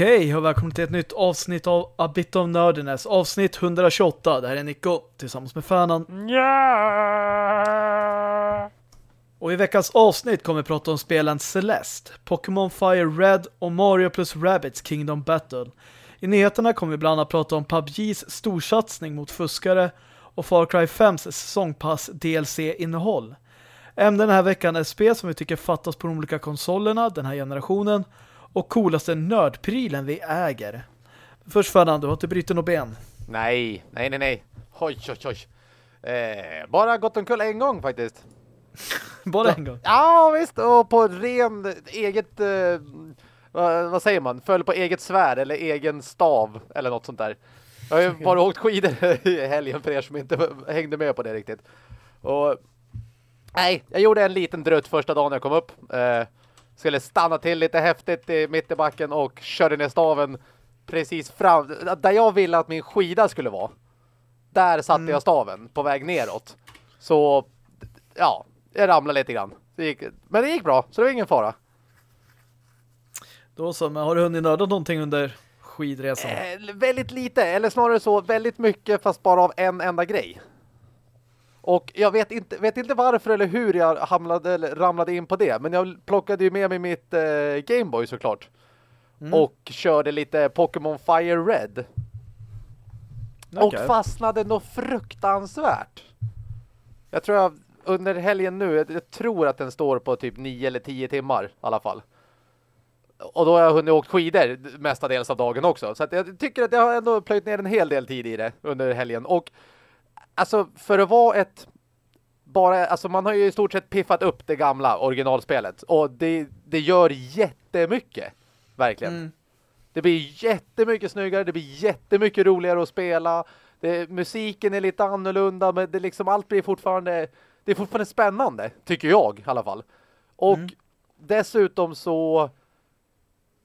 Okej, och välkommen till ett nytt avsnitt av A Bit of Nerdiness. Avsnitt 128. Det här är Nico tillsammans med Fanan. Ja. Och i veckans avsnitt kommer vi prata om spelen Celeste, Pokémon Fire Red och Mario plus Rabbids Kingdom Battle. I nyheterna kommer vi bland annat prata om PUBGs storsatsning mot fuskare och Far Cry 5s säsongpass DLC-innehåll. Ämnen den här veckan är spel som vi tycker fattas på de olika konsolerna den här generationen och coolaste nördprylen vi äger. Först Ferdinand, du har inte brutit något ben. Nej, nej, nej, nej. Oj, oj, oj. Eh, bara gått omkull en gång faktiskt. Bara en gång. Ja, visst. Och på ren eget... Eh, vad, vad säger man? Föll på eget svärd eller egen stav eller något sånt där. Jag har ju bara åkt skidor i helgen för er som inte hängde med på det riktigt. Och nej, jag gjorde en liten drutt första dagen jag kom upp. Eh, skulle stanna till lite häftigt i backen och körde ner staven precis fram där jag ville att min skida skulle vara. Där satte Mm. jag staven på väg neråt. Så ja, jag ramlade lite grann. Det gick, men det gick bra, så det var ingen fara. Då så, men har du hunnit nörda någonting under skidresan? Eh, väldigt lite, eller snarare så väldigt mycket fast bara av en enda grej. Och jag vet inte, vet inte varför eller hur jag hamnade, eller ramlade in på det. Men jag plockade ju med mig mitt eh, Gameboy såklart. Mm. Och körde lite Pokémon Fire Red. Och Okej. fastnade något fruktansvärt. Jag tror jag under helgen nu, jag, jag tror att den står på typ 9 eller 10 timmar i alla fall. Och då har jag hunnit åkt skidor mestadels av dagen också. Så jag tycker att jag har ändå plöjt ner en hel del tid i det under helgen. Och alltså för att vara ett bara, alltså man har ju i stort sett piffat upp det gamla originalspelet. Och det, det gör jättemycket. Verkligen. Mm. Det blir jättemycket snyggare, det blir jättemycket roligare att spela. Det, musiken är lite annorlunda, men det liksom allt blir fortfarande det är fortfarande spännande, tycker jag i alla fall. Och Mm. dessutom så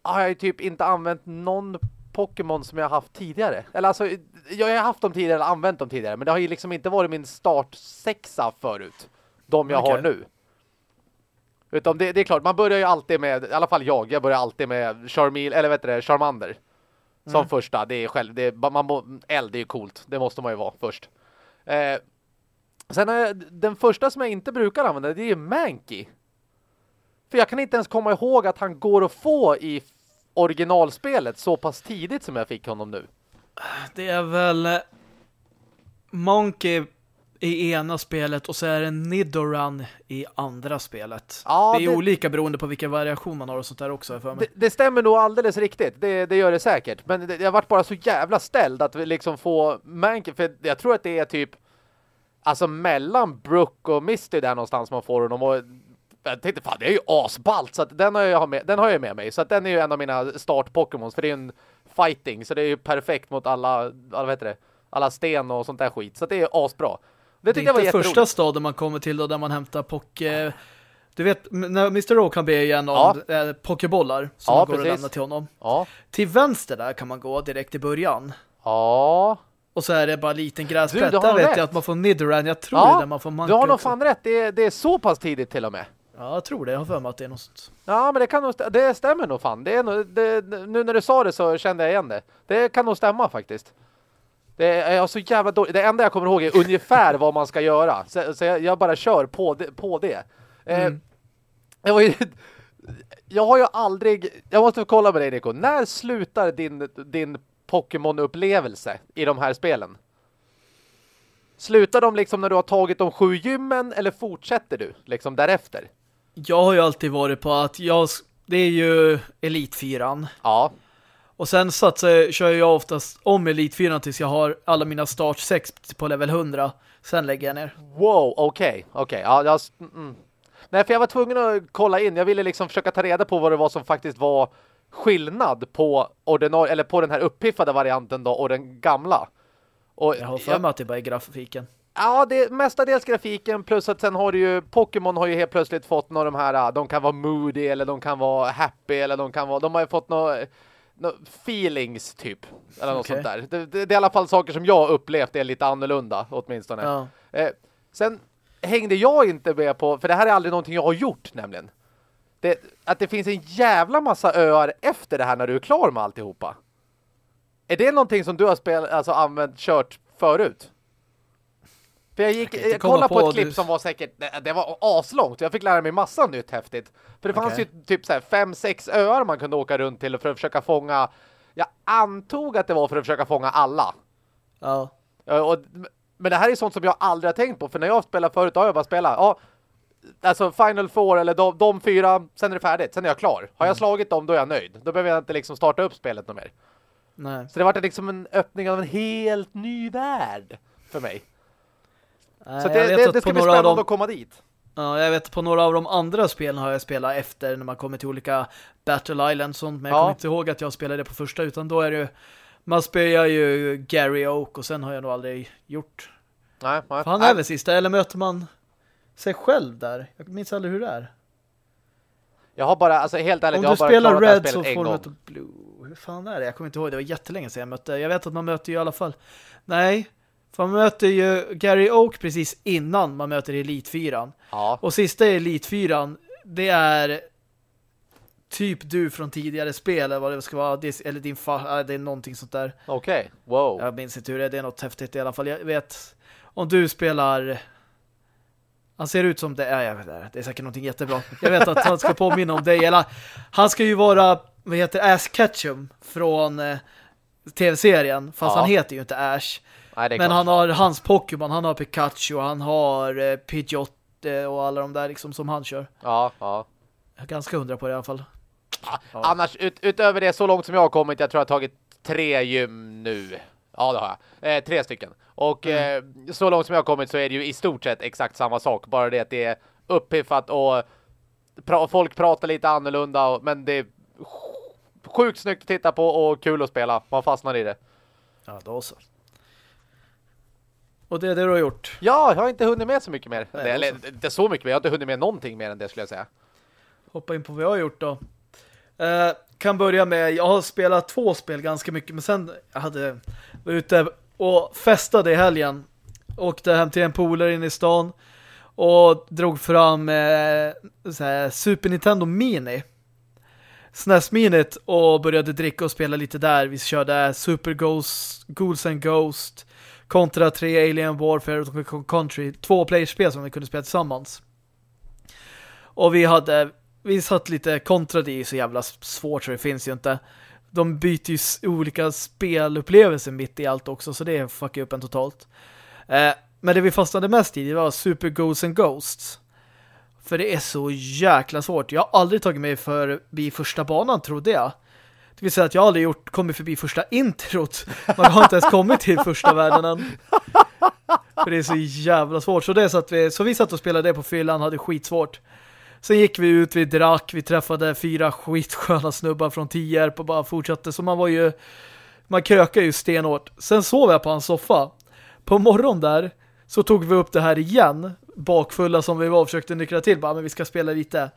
har jag typ inte använt någon Pokémon som jag har haft tidigare. Eller alltså, jag har haft dem tidigare eller använt dem tidigare, men det har ju liksom inte varit min start sexa förut. De jag har Okej. nu. Utan det, det är klart, man börjar ju alltid med, i alla fall jag, jag börjar alltid med Charmil, eller vet du det, Charmander. Som Mm. första, det är själv, det är, man må, eld är ju coolt, det måste man ju vara först. Eh, sen har jag, den första som jag inte brukar använda, det är Mankey. För jag kan inte ens komma ihåg att han går att få i originalspelet så pass tidigt som jag fick honom nu. Det är väl eh, Monkey i ena spelet och så är det Nidoran i andra spelet. Ja, det är det- olika beroende på vilken variation man har och sånt där också för mig. Det, det stämmer nog alldeles riktigt, det, det gör det säkert. Men det, jag varit bara så jävla ställd att vi liksom få Mankey, för jag tror att det är typ alltså mellan Brook och Misty där någonstans man får honom och jag tänkte fan det är ju asballt så att den har jag med, den har jag med mig så att den är ju en av mina start Pokémons för det är ju en fighting så det är ju perfekt mot alla alla vad heter det alla sten och sånt där skit så att det är asbra. Det Det är jag var inte jätteroligt. första staden man kommer till då där man hämtar Poké... Du vet, när Mr. Oak kan be igen om Ja. eh, Pokébollar som Ja, man går och precis. lämnar till honom. Ja. Till vänster där kan man gå direkt i början. Ja. Och så är det bara en liten Du, gräsplätt. du har Där vet rätt. jag att man får Nidoran. Jag tror det Ja, där man får du Monkey har nog fan rätt. Det är, det är så pass tidigt till och med. Ja, jag tror det. Jag har för mig att det är något sånt. Ja, men det kan nog det stämmer nog fan. Det är nog, det, nu när du sa det så kände jag igen det. Det kan nog stämma faktiskt. Det är jag så jävla dåligt. Det enda jag kommer ihåg är ungefär vad man ska göra. Så, så jag, jag bara kör på det. På det. Mm. Eh, jag, var ju, jag har ju aldrig... Jag måste kolla med dig Nico. När slutar din, din Pokémon-upplevelse i de här spelen? Slutar de liksom när du har tagit de sju gymmen eller fortsätter du liksom därefter? Jag har ju alltid varit på att jag... Det är ju Elitfyran. Ja, Och sen satsar, kör jag oftast om Elitfyran tills jag har alla mina start 6 på level 100. Sen lägger jag ner. Wow, okej, okej. Ja, jag, mm, mm. Nej, för jag var tvungen att kolla in. Jag ville liksom försöka ta reda på vad det var som faktiskt var skillnad på ordinarie eller på den här uppiffade varianten då och den gamla. Och Jag har för mig att det bara är grafiken. Ja, det är mestadels grafiken plus att sen har du ju Pokémon har ju helt plötsligt fått några av de här, de kan vara moody eller de kan vara happy eller de kan vara, de har ju fått några nå feelings typ eller något Okej. sånt där. Det, det, det är i alla fall saker som jag upplevt är lite annorlunda åtminstone. Ja. Eh, sen hängde jag inte med på, för det här är aldrig någonting jag har gjort nämligen. det, att det finns en jävla massa öar efter det här när du är klar med alltihopa. Är det någonting som du har spelat, alltså använt, kört förut? För jag gick, Jag jag, kollade på, på ett klipp som var säkert, det- det var aslångt. Jag fick lära mig massa nytt häftigt. För det fanns ju typ så här fem, sex öar man kunde åka runt till för att försöka fånga, jag antog att det var för att försöka fånga alla. Ja. Och, men det här är sånt som jag aldrig har tänkt på. För när jag spelar förut, har jag bara spelat. Ja, alltså Final Four eller de, de fyra, sen är det färdigt. Sen är jag klar. Har jag slagit dem, då är jag nöjd. Då behöver jag inte liksom starta upp spelet något mer. Nej. Så det var liksom en öppning av en helt ny värld för mig. Nej, Så det, det, det ska bli av spännande dem- att komma dit. Ja, jag vet på några av de andra spelen har jag spelat efter när man kommer till olika Battle Island sånt, men jag Ja. kommer inte ihåg att jag spelade det på första, utan då är det ju man spelar ju Gary Oak och sen har jag nog aldrig gjort. Nej, nej. Han är väl sista, eller möter man sig själv där? Jag minns aldrig hur det är. Jag har bara, alltså helt ärligt, Om jag du har bara spelar Red så får du möta Blue. Hur fan är det? Jag kommer inte ihåg, det var jättelänge sedan jag mötte. Jag vet att man möter ju i alla fall. Nej, för man möter ju Gary Oak precis innan man möter 4. Ja, Och sista 4 det är typ du från tidigare spel eller vad det ska vara. Det- Eller din far, äh, det är någonting sånt där. okej. Wow. Jag minns inte hur det är, det är något häftigt i alla fall. Jag vet, om du spelar... Han ser ut som det är, jag vet inte, det är säkert någonting jättebra. Jag vet att han ska påminna om dig. Eller, han ska ju vara, vad heter Ash Ketchum från eh, tv-serien. Fast Ja. han heter ju inte Ash. Nej, Men klart. han har hans Pokémon, han har Pikachu, han har eh, Pidgeot eh, och alla de där liksom som han kör. Ja, ja. Jag är ganska hundra på det i alla fall. Annars, ut, utöver det, så långt som jag har kommit, jag tror jag har tagit tre gym nu. Ja, det har jag. Eh, tre stycken. Och eh, så långt som jag har kommit så är det ju i stort sett exakt samma sak. Bara det att det är uppiffat och pra folk pratar lite annorlunda. Och, men det är sjukt snyggt att titta på och kul att spela. Man fastnar i det. Ja, då så. Och det är det du har gjort. Ja, jag har inte hunnit med så mycket mer. Nej, Eller också. inte så mycket mer. Jag har inte hunnit med någonting mer än det skulle jag säga. Hoppa in på vad jag har gjort då. Eh, kan börja med, jag har spelat två spel ganska mycket, men sen jag hade var ute och festade i helgen. Åkte hem till en polare inne i stan och drog fram eh, Super Nintendo Mini. SNES Minit och började dricka och spela lite där. Vi körde Super Ghost, Ghouls and Ghost, Contra 3, Alien Warfare och Country. Två playerspel som vi kunde spela tillsammans. Och vi hade vi satt lite kontra det är ju så jävla svårt så det finns ju inte. De byter ju olika spelupplevelser mitt i allt också så det fuckar upp en totalt. Eh, men det vi fastnade mest i det var Super Ghosts and Ghosts. För det är så jäkla svårt. Jag har aldrig tagit mig förbi första banan trodde jag. Det vill säga att jag aldrig gjort, kommit förbi första introt. Man har inte ens kommit till första världen än. För det är så jävla svårt. Så, det satt vi, så vi satt och spelade det på fyllan, hade skitsvårt. Sen gick vi ut, vi drack, vi träffade fyra skitsköna snubbar från Tierp och bara fortsatte. Så man var ju, man krökade ju stenhårt. Sen sov jag på hans soffa. På morgon där så tog vi upp det här igen. Bakfulla som vi var och försökte nyckla till. Bara, men vi ska spela lite.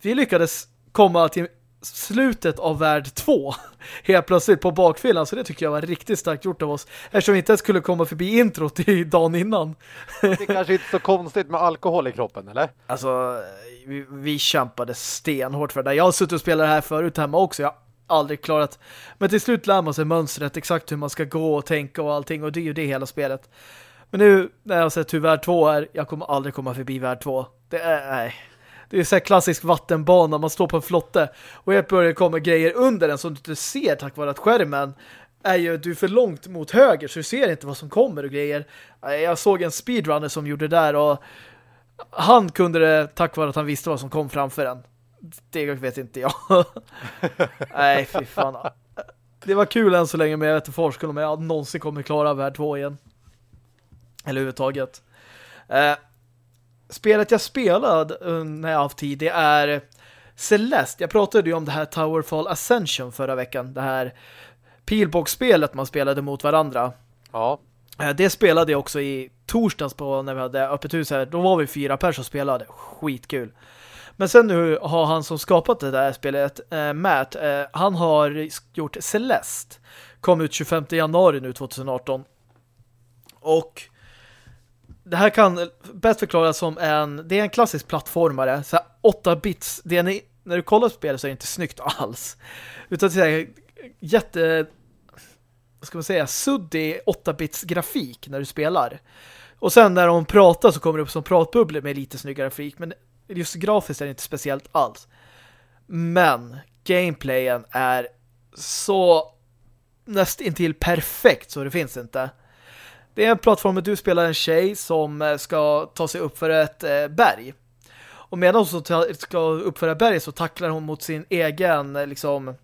Vi lyckades komma till slutet av värld två helt plötsligt på bakfyllan. Så det tycker jag var riktigt starkt gjort av oss. Eftersom vi inte ens skulle komma förbi introt i dagen innan. Det är kanske inte så konstigt med alkohol i kroppen, eller? Alltså, vi, vi kämpade stenhårt för det där. Jag har suttit och spelat det här förut hemma också. Jag har aldrig klarat. Men till slut lär man sig mönstret, exakt hur man ska gå och tänka och allting. Och det är ju det hela spelet. Men nu när jag har sett hur värld 2 är, jag kommer aldrig komma förbi värld 2. Det är, nej. Det är så här klassisk vattenbana, man står på en flotte och helt börjar komma grejer under den som du inte ser tack vare att skärmen är ju du är för långt mot höger så du ser inte vad som kommer och grejer. Jag såg en speedrunner som gjorde det där och han kunde det tack vare att han visste vad som kom framför en. Det vet inte jag. Nej, fy fan. Det var kul än så länge men jag vet inte forskar om jag någonsin kommer klara värld 2 igen. Eller överhuvudtaget. Eh, Spelet jag spelade eh, när jag haft tid det är Celeste. Jag pratade ju om det här Towerfall Ascension förra veckan. Det här pilbox-spelet man spelade mot varandra. Ja. Eh, Det spelade jag också i torsdags på när vi hade öppet hus här. Då var vi fyra personer som spelade. Skitkul. Men sen nu har han som skapat det där spelet, eh, Matt, han har gjort Celeste. Kom ut 25 januari nu 2018. Och det här kan bäst förklaras som en det är en klassisk plattformare, så 8 bits. Det är en när du kollar på spelet så är det inte snyggt alls. Utan det är jätte vad ska man säga, suddig 8-bits grafik när du spelar. Och sen när de pratar så kommer det upp som pratbubblor med lite snyggare grafik. Men just grafiskt är det inte speciellt alls. Men gameplayen är så nästintill perfekt så det finns inte. Det är en plattform där du spelar en tjej som eh, ska ta sig upp för ett eh, berg. Och medan hon ska upp för ett berg så tacklar hon mot sin egen eh, liksom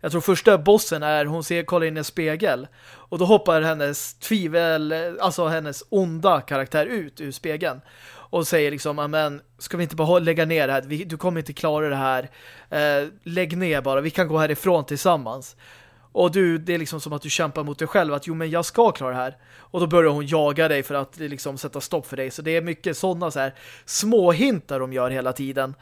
jag tror första bossen är hon ser kollar in i en spegel och då hoppar hennes tvivel, alltså hennes onda karaktär ut ur spegeln och säger liksom, men ska vi inte bara lägga ner det här? Du kommer inte klara det här. Lägg ner bara, vi kan gå härifrån tillsammans. Och du, det är liksom som att du kämpar mot dig själv att jo men jag ska klara det här. Och då börjar hon jaga dig för att eh, liksom sätta stopp för dig. Så det är mycket sådana så här små hintar de gör hela tiden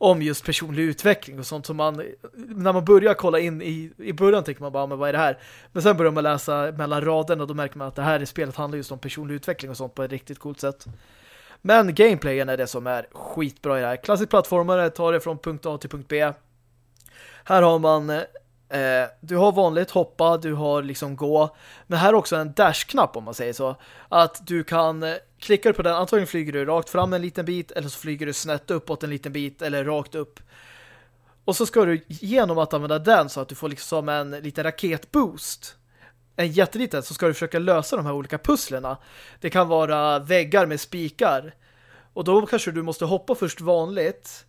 om just personlig utveckling och sånt som man när man börjar kolla in i, i början tänker man bara, men vad är det här? Men sen börjar man läsa mellan raderna och då märker man att det här spelet handlar just om personlig utveckling och sånt på ett riktigt coolt sätt. Men gameplayen är det som är skitbra i det här. Klassisk plattformare tar det från punkt A till punkt B. Här har man eh, eh, du har vanligt hoppa, du har liksom gå. Men här är också en dash-knapp om man säger så. Att du kan eh, klicka på den, antagligen flyger du rakt fram en liten bit eller så flyger du snett uppåt en liten bit eller rakt upp. Och så ska du genom att använda den så att du får liksom en liten raketboost en jätteliten så ska du försöka lösa de här olika pusslerna. Det kan vara väggar med spikar. Och då kanske du måste hoppa först vanligt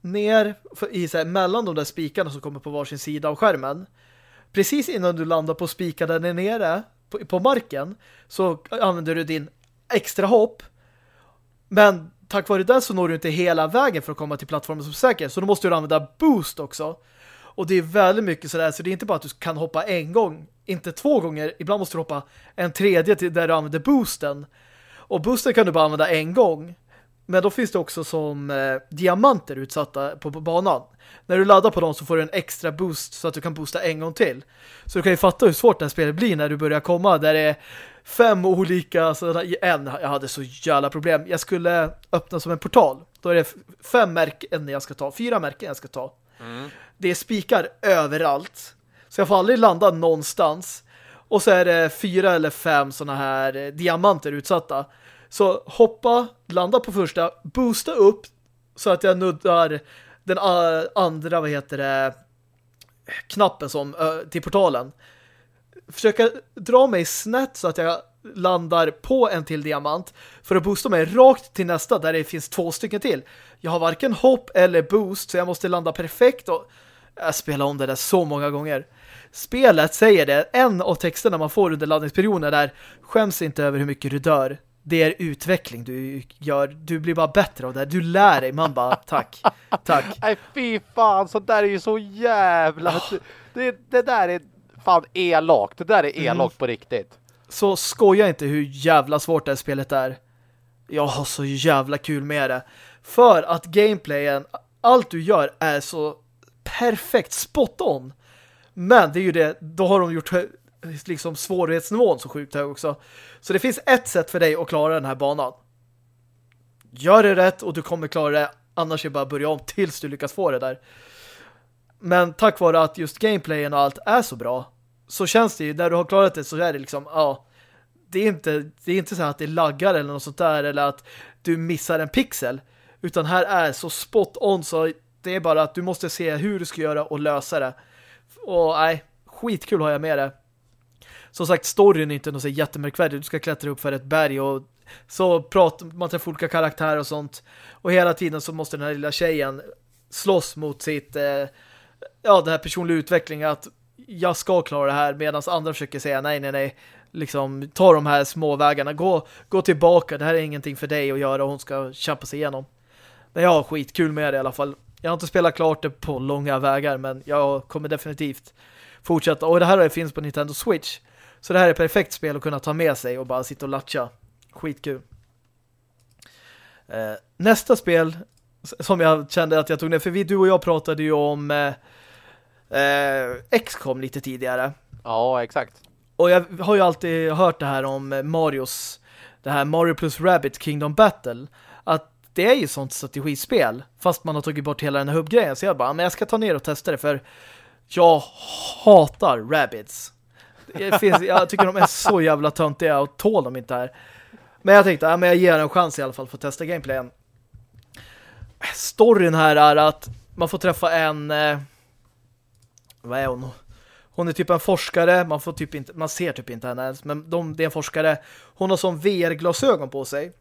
ner i så här, mellan de där spikarna som kommer på varsin sida av skärmen. Precis innan du landar på spikar där nere på, på marken så använder du din extra hopp. Men tack vare det så når du inte hela vägen för att komma till plattformen som säker. Så då måste du använda boost också. Och det är väldigt mycket sådär, så det är inte bara att du kan hoppa en gång, inte två gånger. Ibland måste du hoppa en tredje till där du använder boosten. Och boosten kan du bara använda en gång. Men då finns det också som eh, diamanter utsatta på, på, banan. När du laddar på dem så får du en extra boost så att du kan boosta en gång till. Så du kan ju fatta hur svårt det här spelet blir när du börjar komma där det är fem olika sådana i en. Jag hade så jävla problem. Jag skulle öppna som en portal. Då är det fem märken jag ska ta. Fyra märken jag ska ta. Mm. Det är spikar överallt. Så jag får aldrig landa någonstans. Och så är det fyra eller fem sådana här eh, diamanter utsatta. Så hoppa, landa på första, boosta upp så att jag nuddar den eh, andra, vad heter det, knappen som eh, till portalen. Försöka dra mig snett så att jag landar på en till diamant för att boosta mig rakt till nästa där det finns två stycken till. Jag har varken hopp eller boost så jag måste landa perfekt och jag spelar om det där så många gånger. Spelet säger det, en av texterna man får under laddningsperioden där skäms inte över hur mycket du dör det är utveckling du gör. Du blir bara bättre av det. Du lär dig. Man bara, tack. Tack. Nej, fy fan. Så där är ju så jävla... Oh. Det, det där är fan elakt. Det där är elakt mm. på riktigt. Så skoja inte hur jävla svårt det här spelet är. Jag har så jävla kul med det. För att gameplayen, allt du gör är så perfekt, spot on. Men det är ju det, då har de gjort liksom svårighetsnivån så sjukt hög också. Så det finns ett sätt för dig att klara den här banan. Gör det rätt och du kommer klara det. Annars är det bara att börja om tills du lyckas få det där. Men tack vare att just gameplayen och allt är så bra så känns det ju, när du har klarat det så är det liksom, ja, det är inte, det är inte så att det laggar eller något sånt där eller att du missar en pixel. Utan här är så spot on så det är bara att du måste se hur du ska göra och lösa det. Och nej, skitkul har jag med det som sagt, storyn är inte något så jättemärkvärdig. Du ska klättra upp för ett berg och så pratar man träffar olika karaktärer och sånt. Och hela tiden så måste den här lilla tjejen slåss mot sitt eh, ja, den här personliga utvecklingen att jag ska klara det här medan andra försöker säga nej, nej, nej. Liksom, ta de här små vägarna. Gå, gå tillbaka. Det här är ingenting för dig att göra och hon ska kämpa sig igenom. Men jag har skitkul med det i alla fall. Jag har inte spelat klart det på långa vägar men jag kommer definitivt fortsätta. Och det här finns på Nintendo Switch. Så det här är ett perfekt spel att kunna ta med sig och bara sitta och latcha. Skitkul. Eh, nästa spel som jag kände att jag tog ner, för vi, du och jag pratade ju om eh, eh, XCOM lite tidigare. Ja, exakt. Och jag har ju alltid hört det här om Marios, det här Mario plus Rabbit Kingdom Battle. Att det är ju sånt strategispel fast man har tagit bort hela den här hubbgrejen. Så jag bara, men jag ska ta ner och testa det för jag hatar rabbits. Finns, jag tycker de är så jävla töntiga och tål dem inte här. Men jag tänkte, ja, men jag ger en chans i alla fall för att testa gameplayen. Storyn här är att man får träffa en eh, vad är hon? Hon är typ en forskare, man får typ inte man ser typ inte henne ens, men de, det är en forskare. Hon har som VR-glasögon på sig.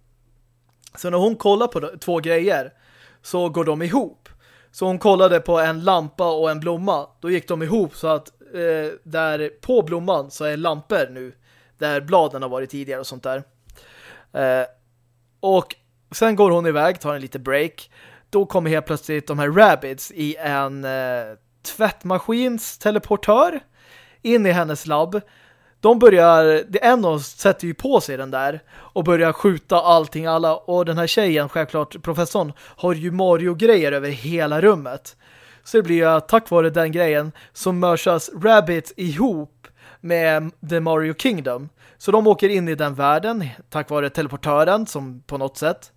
Så när hon kollar på två grejer så går de ihop. Så hon kollade på en lampa och en blomma. Då gick de ihop så att eh, där på blomman så är lampor nu. Där bladen har varit tidigare och sånt där. Eh, och sen går hon iväg, tar en liten break. Då kommer helt plötsligt de här rabbits i en eh, tvättmaskins teleportör in i hennes labb. De börjar, det en av sätter ju på sig den där och börjar skjuta allting alla och den här tjejen, självklart professorn, har ju Mario-grejer över hela rummet. Så det blir ju tack vare den grejen som mörsas Rabbit ihop med The Mario Kingdom. Så de åker in i den världen tack vare teleportören som på något sätt.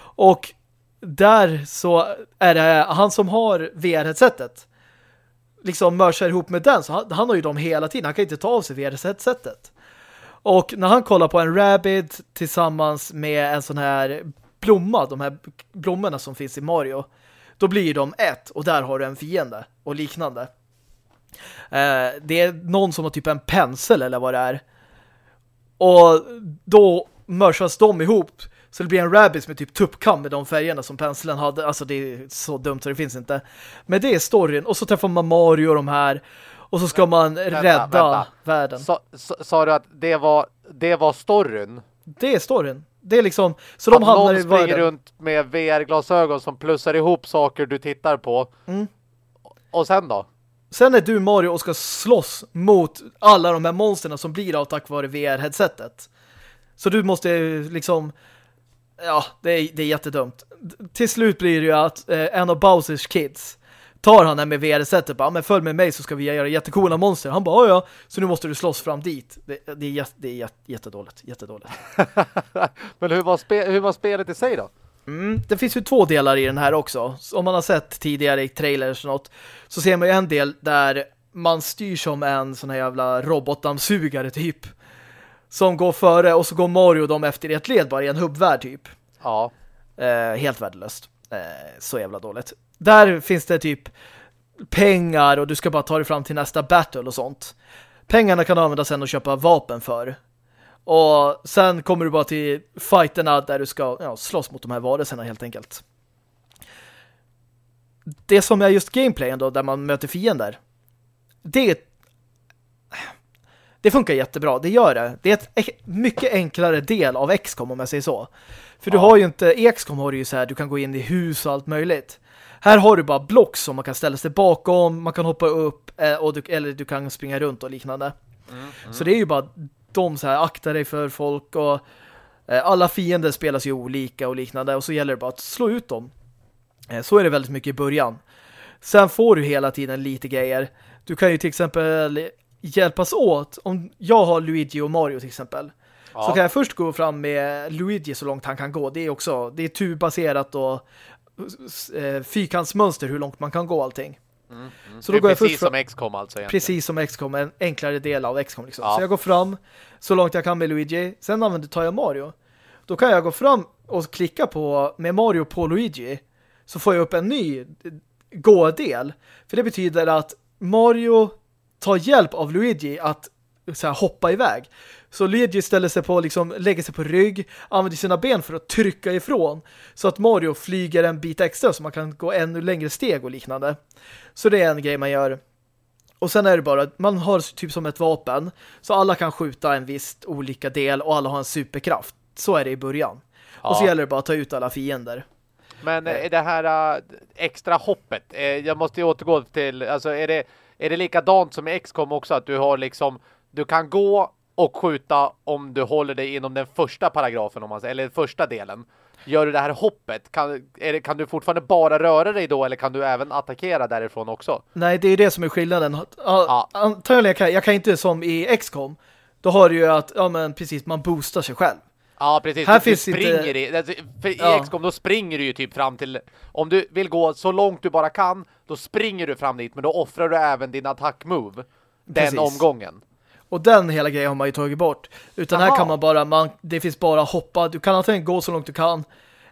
Och där så är det han som har VR-headsetet liksom mörsar ihop med den så han, han, har ju dem hela tiden. Han kan inte ta av sig VR-headsetet. Och när han kollar på en rabbit tillsammans med en sån här blomma, de här blommorna som finns i Mario, då blir de ett och där har du en fiende och liknande. Eh, det är någon som har typ en pensel eller vad det är. Och då mörsas de ihop så det blir en rabbit med typ tuppkam med de färgerna som penseln hade. Alltså det är så dumt så det finns inte. Men det är storyn. Och så träffar man Mario och de här. Och så ska man vänta, rädda vänta. världen. Sa, sa, du att det var, det var storyn? Det är storyn. Det är liksom, så de hamnar någon springer runt med VR-glasögon som plussar ihop saker du tittar på. Mm. Och sen då? Sen är du Mario och ska slåss mot alla de här monsterna som blir av tack vare VR-headsetet. Så du måste liksom ja, det är, det är jättedumt. Till slut blir det ju att eh, en av Bowsers kids tar han med VR-sättet bara, men följ med mig så ska vi göra jättekola monster. Han bara, ja, så nu måste du slåss fram dit. Det, det är, jätte, det är jättedåligt, jättedåligt. men hur var, hur var spelet i sig då? Mm, det finns ju två delar i den här också. Om man har sett tidigare i trailers och något så ser man ju en del där man styr som en sån här jävla robotdammsugare typ som går före och så går Mario dem efter i ett led bara i en hubbvärld typ. Ja. Eh, helt värdelöst. Eh, så jävla dåligt. Där finns det typ pengar och du ska bara ta dig fram till nästa battle och sånt. Pengarna kan du använda sen och köpa vapen för. Och sen kommer du bara till fighterna där du ska ja, slåss mot de här varelserna helt enkelt. Det som är just gameplayen då, där man möter fiender. Det det funkar jättebra, det gör det. Det är ett mycket enklare del av XCOM om jag säger så. För ja. du har ju inte, XCOM har du ju så här, du kan gå in i hus och allt möjligt. Här har du bara block som man kan ställa sig bakom, man kan hoppa upp eh, och du, eller du kan springa runt och liknande. Mm, mm. Så det är ju bara de så här, akta dig för folk och eh, alla fiender spelas ju olika och liknande och så gäller det bara att slå ut dem. Eh, så är det väldigt mycket i början. Sen får du hela tiden lite grejer. Du kan ju till exempel hjälpas åt. Om jag har Luigi och Mario till exempel. Ja. Så kan jag först gå fram med Luigi så långt han kan gå. Det är också det är turbaserat och fyrkantsmönster hur långt man kan gå allting. Mm, mm. Så då går jag precis först som XCOM alltså egentligen. Precis som XCOM, en enklare del av XCOM liksom. Ja. Så jag går fram så långt jag kan med Luigi. Sen använder tar jag Mario. Då kan jag gå fram och klicka på med Mario på Luigi. Så får jag upp en ny gå-del. För det betyder att Mario ta hjälp av Luigi att så här, hoppa iväg. Så Luigi ställer sig på, liksom, lägger sig på rygg, använder sina ben för att trycka ifrån. Så att Mario flyger en bit extra så man kan gå ännu längre steg och liknande. Så det är en grej man gör. Och sen är det bara att man har typ som ett vapen. Så alla kan skjuta en viss olika del och alla har en superkraft. Så är det i början. Ja. Och så gäller det bara att ta ut alla fiender. Men är eh, det här äh, extra hoppet, jag måste ju återgå till, alltså är det är det likadant som i XCOM också att du har liksom du kan gå och skjuta om du håller dig inom den första paragrafen om man säger, eller första delen. Gör du det här hoppet, kan, det, kan du fortfarande bara röra dig då eller kan du även attackera därifrån också? Nej, det är det som är skillnaden. Ja. Antagligen kan jag kan inte som i XCOM. Då har du ju att, ja men precis, man boostar sig själv. Ja, precis. Här du, finns springer inte- i, alltså, för Ja. i XCOM då springer du ju typ fram till om du vill gå så långt du bara kan, då springer du fram dit, men då offrar du även din attack-move den Precis. omgången. Och den hela grejen har man ju tagit bort. Utan här Jaha. kan man bara, man, det finns bara hoppa. Du kan antingen gå så långt du kan.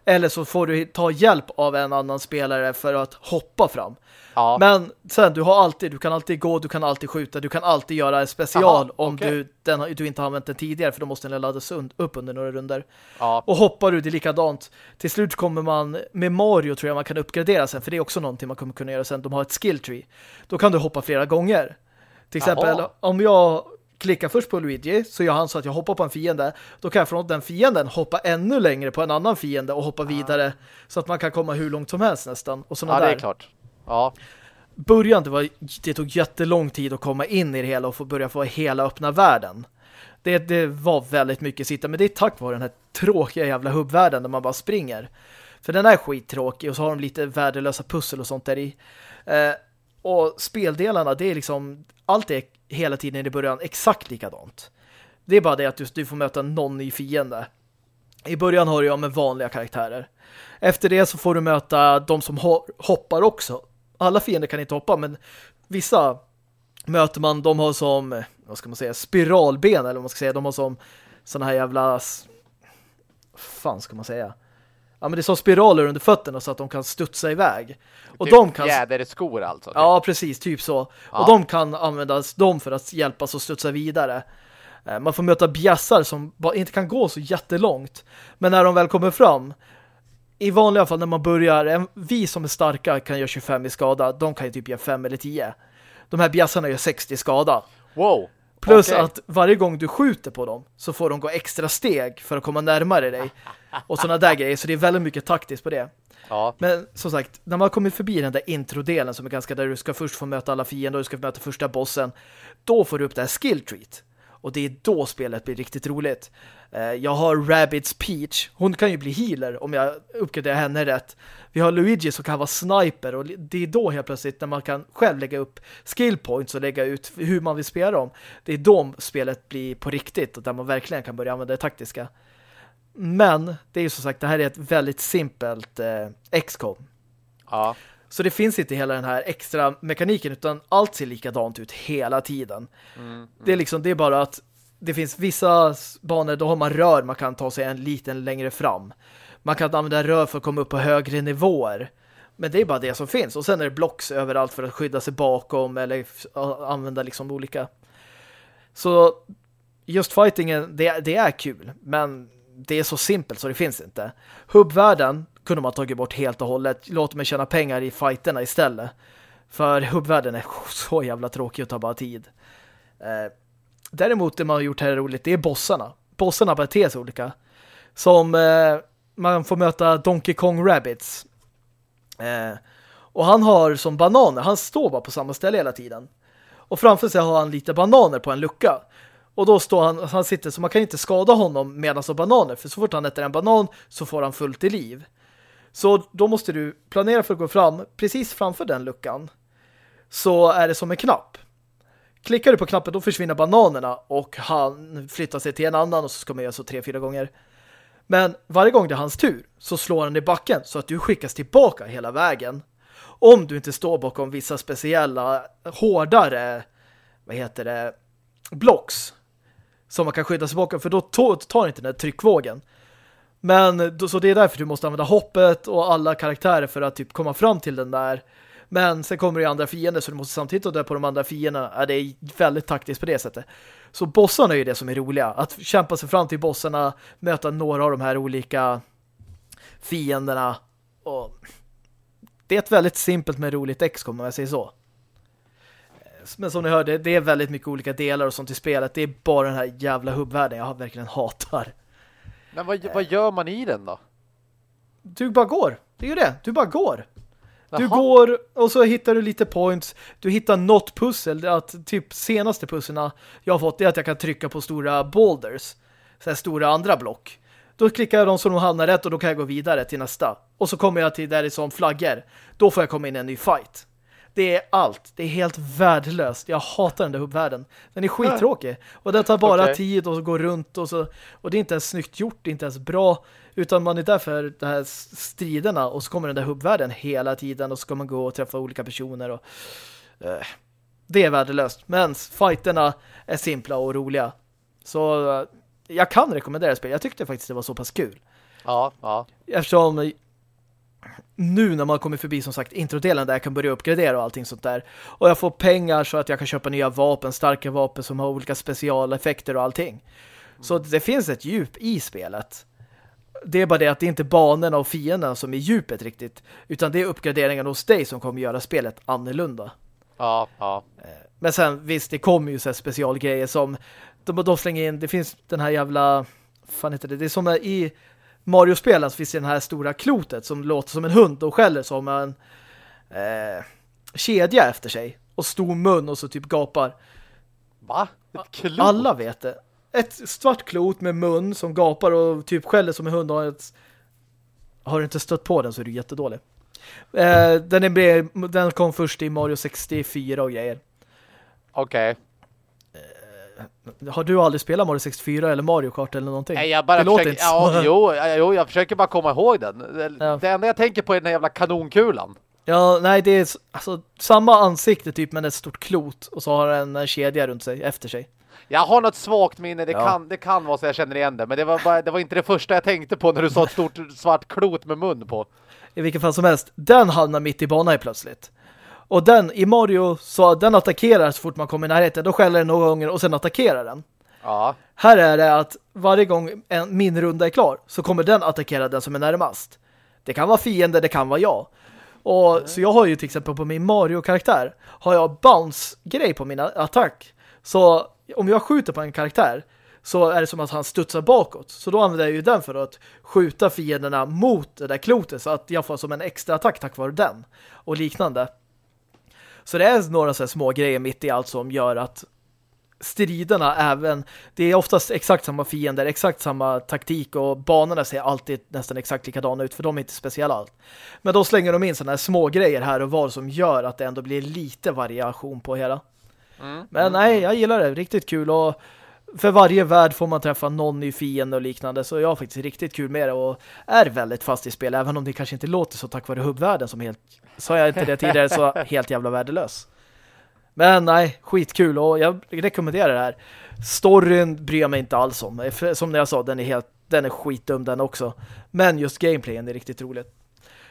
Eller så får du ta hjälp av en annan spelare för att hoppa fram. Ja, Men sen, du har alltid, du kan alltid gå, du kan alltid skjuta, du kan alltid göra en special Jaha, om okej. du, den, du inte har använt den tidigare för då måste den laddas upp under några runder. ja. Och hoppar du, det är likadant. Till slut kommer man, med Mario tror jag man kan uppgradera sen, för det är också någonting man kommer kunna göra sen. De har ett skill tree. Då kan du hoppa flera gånger. Till exempel, Jaha. om jag klickar först på Luigi så gör han så att jag hoppar på en fiende. Då kan jag från den fienden hoppa ännu längre på en annan fiende och hoppa vidare. Så att man kan komma hur långt som helst nästan. Och såna ja, det där. är klart. Ja, Början, det, var, det tog jättelång tid att komma in i det hela och få börja få hela öppna världen. Det, det var väldigt mycket sitta, men det är tack vare den här tråkiga jävla hubbvärlden där man bara springer. För den är skittråkig och så har de lite värdelösa pussel och sånt där i. Eh, och speldelarna, det är liksom allt är hela tiden i början exakt likadant. Det är bara det att du, du får möta någon ny fiende. I början har du ja med vanliga karaktärer. Efter det så får du möta de som hoppar också. Alla fiender kan inte hoppa, men vissa möter man, de har som, vad ska man säga, spiralben eller vad man ska säga. De har som sådana här jävla, vad fan ska man säga? Ja, men det är som spiraler under fötterna så att de kan studsa iväg. Och typ de kan... Jäderskor alltså. Ja, precis, typ så. Ja. Och de kan användas dem för att hjälpas och studsa vidare. Eh, Man får möta bjässar som inte kan gå så jättelångt. Men när de väl kommer fram, i vanliga fall när man börjar, vi som är starka kan göra 25 i skada, de kan ju typ göra 5 eller 10. De här bjässarna gör 60 i skada. Wow. Plus Okej. att varje gång du skjuter på dem så får de gå extra steg för att komma närmare dig. Och sådana där grejer, så det är väldigt mycket taktiskt på det. Ja, Men som sagt, när man har kommit förbi den där introdelen som är ganska där du ska först få möta alla fiender och du ska möta första bossen, då får du upp det här skill treat. Och det är då spelet blir riktigt roligt. Eh, Jag har Rabbids Peach. Hon kan ju bli healer om jag uppgraderar henne rätt. Vi har Luigi som kan vara sniper och det är då helt plötsligt när man kan själv lägga upp skill points och lägga ut hur man vill spela dem. Det är då spelet blir på riktigt och där man verkligen kan börja använda det taktiska. Men det är ju som sagt, det här är ett väldigt simpelt eh, XCOM. ja. Så det finns inte hela den här extra mekaniken utan allt ser likadant ut hela tiden. Mm, Det är liksom, det är bara att det finns vissa banor, då har man rör man kan ta sig en liten längre fram. Man kan använda rör för att komma upp på högre nivåer. Men det är bara det som finns. Och sen är det blocks överallt för att skydda sig bakom eller använda liksom olika. Så just fightingen, det, det är kul. Men det är så simpelt så det finns inte. Hubbvärlden kunde man tagit bort helt och hållet. Låt mig tjäna pengar i fighterna istället. För hubbvärlden är så jävla tråkig och tar bara tid. Eh, däremot det man har gjort här är roligt, det är bossarna. Bossarna beter sig olika. Som eh, man får möta Donkey Kong Rabbits. Eh, och han har som bananer, han står bara på samma ställe hela tiden. Och framför sig har han lite bananer på en lucka. Och då står han, han sitter så man kan inte skada honom medan han har bananer. För så fort han äter en banan så får han fullt i liv. Så då måste du planera för att gå fram precis framför den luckan. Så är det som en knapp. Klickar du på knappen då försvinner bananerna och han flyttar sig till en annan och så ska man göra så tre, fyra gånger. Men varje gång det är hans tur så slår han i backen så att du skickas tillbaka hela vägen. Om du inte står bakom vissa speciella hårdare vad heter det blocks som man kan skydda sig bakom för då tar tar inte den här tryckvågen. Men så det är därför du måste använda hoppet och alla karaktärer för att typ komma fram till den där. Men sen kommer det ju andra fiender så du måste samtidigt död på de andra fienderna. Ja, det är väldigt taktiskt på det sättet. Så bossarna är ju det som är roliga. Att kämpa sig fram till bossarna, möta några av de här olika fienderna. Och det är ett väldigt simpelt men roligt XCOM om jag säger så. Men som ni hörde, det är väldigt mycket olika delar och sånt i spelet. Det är bara den här jävla hubbvärlden jag verkligen hatar. Men vad, vad gör man i den då? Du bara går. Det är ju det. Du bara går. Du Jaha. går och så hittar du lite points. Du hittar något pussel. Att typ senaste pusselna jag har fått är att jag kan trycka på stora boulders. Så här stora andra block. Då klickar jag dem så de hamnar rätt och då kan jag gå vidare till nästa. Och så kommer jag till där det är som flaggor. Då får jag komma in i en ny fight. Det är allt. Det är helt värdelöst. Jag hatar den där hubbvärlden. Den är skittråkig. Och den tar bara okay. tid och går runt och så. Och det är inte ens snyggt gjort, det är inte ens bra. Utan man är där för de här striderna och så kommer den där hubbvärlden hela tiden och så ska man gå och träffa olika personer och uh, det är värdelöst. Men fighterna är simpla och roliga. Så uh, jag kan rekommendera spel. Jag tyckte faktiskt det var så pass kul. Ja, ja. Eftersom nu när man kommer förbi som sagt introdelen där jag kan börja uppgradera och allting sånt där. Och jag får pengar så att jag kan köpa nya vapen, starka vapen som har olika specialeffekter och allting. Så det finns ett djup i spelet. Det är bara det att det inte är banorna och fienderna som är djupet riktigt. Utan det är uppgraderingen hos dig som kommer göra spelet annorlunda. Ja, ja. Eh, men sen visst, det kommer ju så specialgrejer som de, de slänger in, det finns den här jävla fan heter det, det är som i Mario-spelen så finns det den här stora klotet som låter som en hund och skäller som en eh, kedja efter sig. Och stor mun och så typ gapar. Va? Ett klot? Alla vet det. Ett svart klot med mun som gapar och typ skäller som en hund. Och ett... Har du inte stött på den så är du jättedålig. Eh, den, är, den kom först i Mario 64 och grejer. Okej. Okay. Har du aldrig spelat Mario 64 eller Mario Kart eller någonting? Nej, jag bara det försöker, inte ja, jo, jo, jag försöker bara komma ihåg den. Det, ja. det enda jag tänker på är den här jävla kanonkulan. Ja, nej, det är alltså, samma ansikte typ men ett stort klot och så har den en kedja runt sig, efter sig. Jag har något svagt minne, det, ja. kan, det kan vara så jag känner igen det. Men det var, bara, det var inte det första jag tänkte på när du sa ett stort svart klot med mun på. I vilken fall som helst, den hamnar mitt i banan plötsligt. Och den i Mario så den attackerar så fort man kommer i närheten. Då skäller den några gånger och sen attackerar den. Ja. Här är det att varje gång en, min runda är klar så kommer den attackera den som är närmast. Det kan vara fiende, det kan vara jag. Och mm. Så jag har ju till exempel på min Mario-karaktär har jag bounce-grej på min attack. Så om jag skjuter på en karaktär så är det som att han studsar bakåt. Så då använder jag ju den för att skjuta fienderna mot det där klotet så att jag får som en extra attack tack vare den. Och liknande. Så det är några så små grejer mitt i allt som gör att striderna även, det är oftast exakt samma fiender, exakt samma taktik och banorna ser alltid nästan exakt likadana ut för de är inte speciella allt. Men då slänger de in sådana här små grejer här och var som gör att det ändå blir lite variation på hela. Mm. Men nej, jag gillar det. Riktigt kul och för varje värld får man träffa någon ny fiende och liknande så jag har faktiskt riktigt kul med det och är väldigt fast i spel även om det kanske inte låter så tack vare hubbvärlden som helt sa jag inte det tidigare så helt jävla värdelös. Men nej, skitkul och jag rekommenderar det här. Storyn bryr jag mig inte alls om. Som jag sa, den är helt den är skitdum den också. Men just gameplayen är riktigt roligt.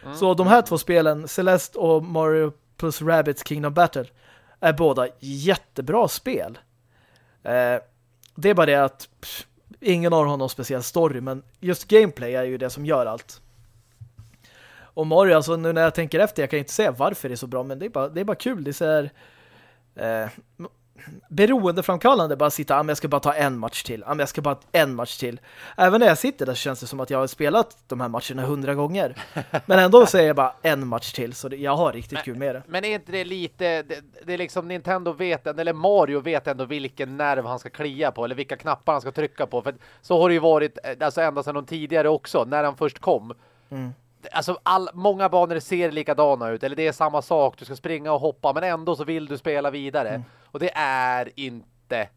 Mm. Så de här två spelen, Celeste och Mario plus Rabbids Kingdom Battle, är båda jättebra spel. Eh, det är bara det att pff, ingen av dem har någon speciell story, men just gameplay är ju det som gör allt. Och Mario, alltså nu när jag tänker efter, jag kan inte säga varför det är så bra, men det är bara, det är bara kul. Det är så här, eh, beroendeframkallande bara sitta, ah, jag ska bara ta en match till, ah, jag ska bara ta en match till. Även när jag sitter där så känns det som att jag har spelat de här matcherna hundra gånger. Men ändå säger jag bara en match till, så det, jag har riktigt men, kul med det. Men är inte det lite, det, det, är liksom Nintendo vet, eller Mario vet ändå vilken nerv han ska klia på, eller vilka knappar han ska trycka på. För så har det ju varit eh, alltså ända sedan de tidigare också, när han först kom. Mm alltså all, många banor ser likadana ut eller det är samma sak, du ska springa och hoppa men ändå så vill du spela vidare mm. Och det är inte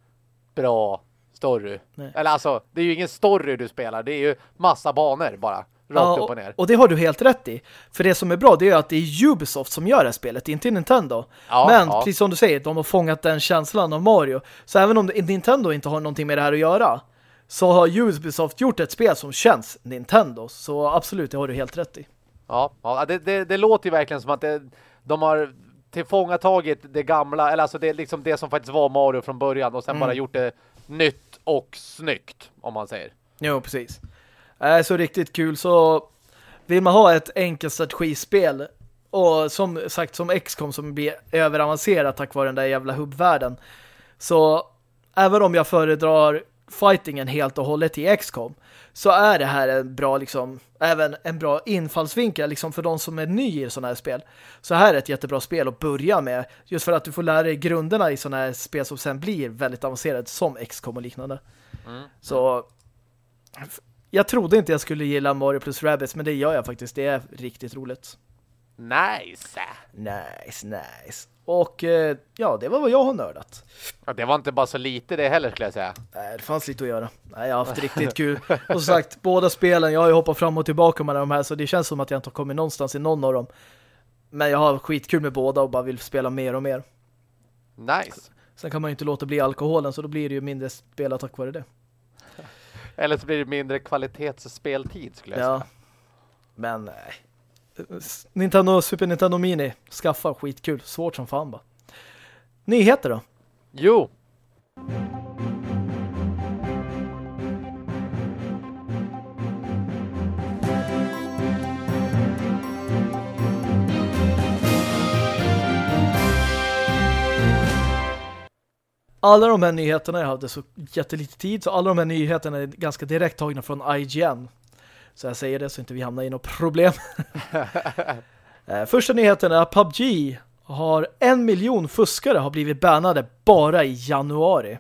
bra story. Nej. Eller alltså, det är ju ingen story du spelar, det är ju massa banor bara. Rakt ja, upp och ner. Och det har du helt rätt i. För det som är bra det är att det är Ubisoft som gör det här spelet, inte Nintendo. Ja, Men ja. precis som du säger, de har fångat den känslan av Mario. Så även om Nintendo inte har någonting med det här att göra så har Ubisoft gjort ett spel som känns Nintendo. Så absolut, det har du helt rätt i. Ja, ja det, det, det låter ju verkligen som att det, de har tillfångatagit det gamla, eller alltså det, liksom det som faktiskt var Mario från början och sen mm. bara gjort det nytt och snyggt, om man säger. Jo, precis. Äh, så riktigt kul. Så vill man ha ett enkelt strategispel och som sagt som XCOM som blir överavancerat tack vare den där jävla hubbvärlden så även om jag föredrar fightingen helt och hållet i XCOM så är det här en bra liksom, även en bra infallsvinkel liksom för de som är ny i sådana här spel. Så här är ett jättebra spel att börja med just för att du får lära dig grunderna i sådana här spel som sen blir väldigt avancerade som XCOM och liknande. Mm. Så jag trodde inte jag skulle gilla Mario plus Rabbids men det gör jag faktiskt. Det är riktigt roligt. Nice! Nice, nice. Och eh, ja, det var vad jag har nördat. Ja, det var inte bara så lite det heller skulle jag säga. Nej, det fanns lite att göra. Nej, jag har haft riktigt kul. Och som sagt, båda spelen, jag har ju hoppat fram och tillbaka med de här så det känns som att jag inte har kommit någonstans i någon av dem. Men jag har skitkul med båda och bara vill spela mer och mer. Nice. Sen kan man ju inte låta bli alkoholen så då blir det ju mindre spela tack vare det. Eller så blir det mindre kvalitetsspeltid skulle jag Ja. säga. Men nej. Nintendo, Super Nintendo Mini. Skaffa, skitkul. Svårt som fan bara. Nyheter då? Jo, Alla de här nyheterna, jag hade så jättelite tid, så alla de här nyheterna är ganska direkt tagna från IGN. Så jag säger det så inte vi hamnar i något problem. Eh, första nyheten är att PUBG har en miljon fuskare har blivit bannade bara i januari.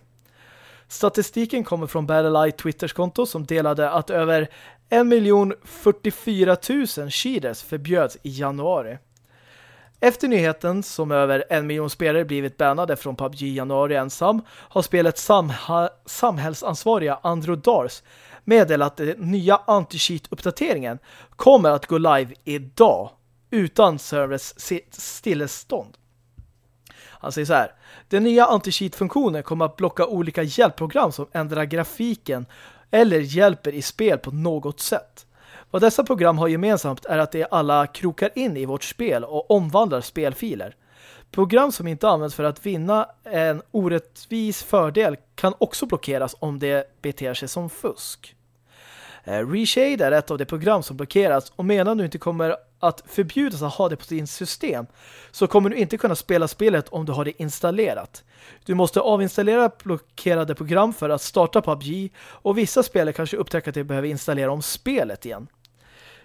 Statistiken kommer från Battle.eye Twitters konto som delade att över 1 miljon 44 000 cheaters förbjöds i januari. Efter nyheten som över en miljon spelare blivit bannade från PUBG i januari ensam har spelet samha samhällsansvariga Andrew Dars meddelat att den nya anti-cheat-uppdateringen kommer att gå live idag utan servers stillestånd. Han säger så här. Den nya anti-cheat-funktionen kommer att blocka olika hjälpprogram som ändrar grafiken eller hjälper i spel på något sätt. Vad dessa program har gemensamt är att de alla krokar in i vårt spel och omvandlar spelfiler. Program som inte används för att vinna en orättvis fördel kan också blockeras om det beter sig som fusk. Eh, Reshade är ett av de program som blockeras och medan du inte kommer att förbjudas att ha det på din system så kommer du inte kunna spela spelet om du har det installerat. Du måste avinstallera blockerade program för att starta PUBG och vissa spelare kanske upptäcker att de behöver installera om spelet igen.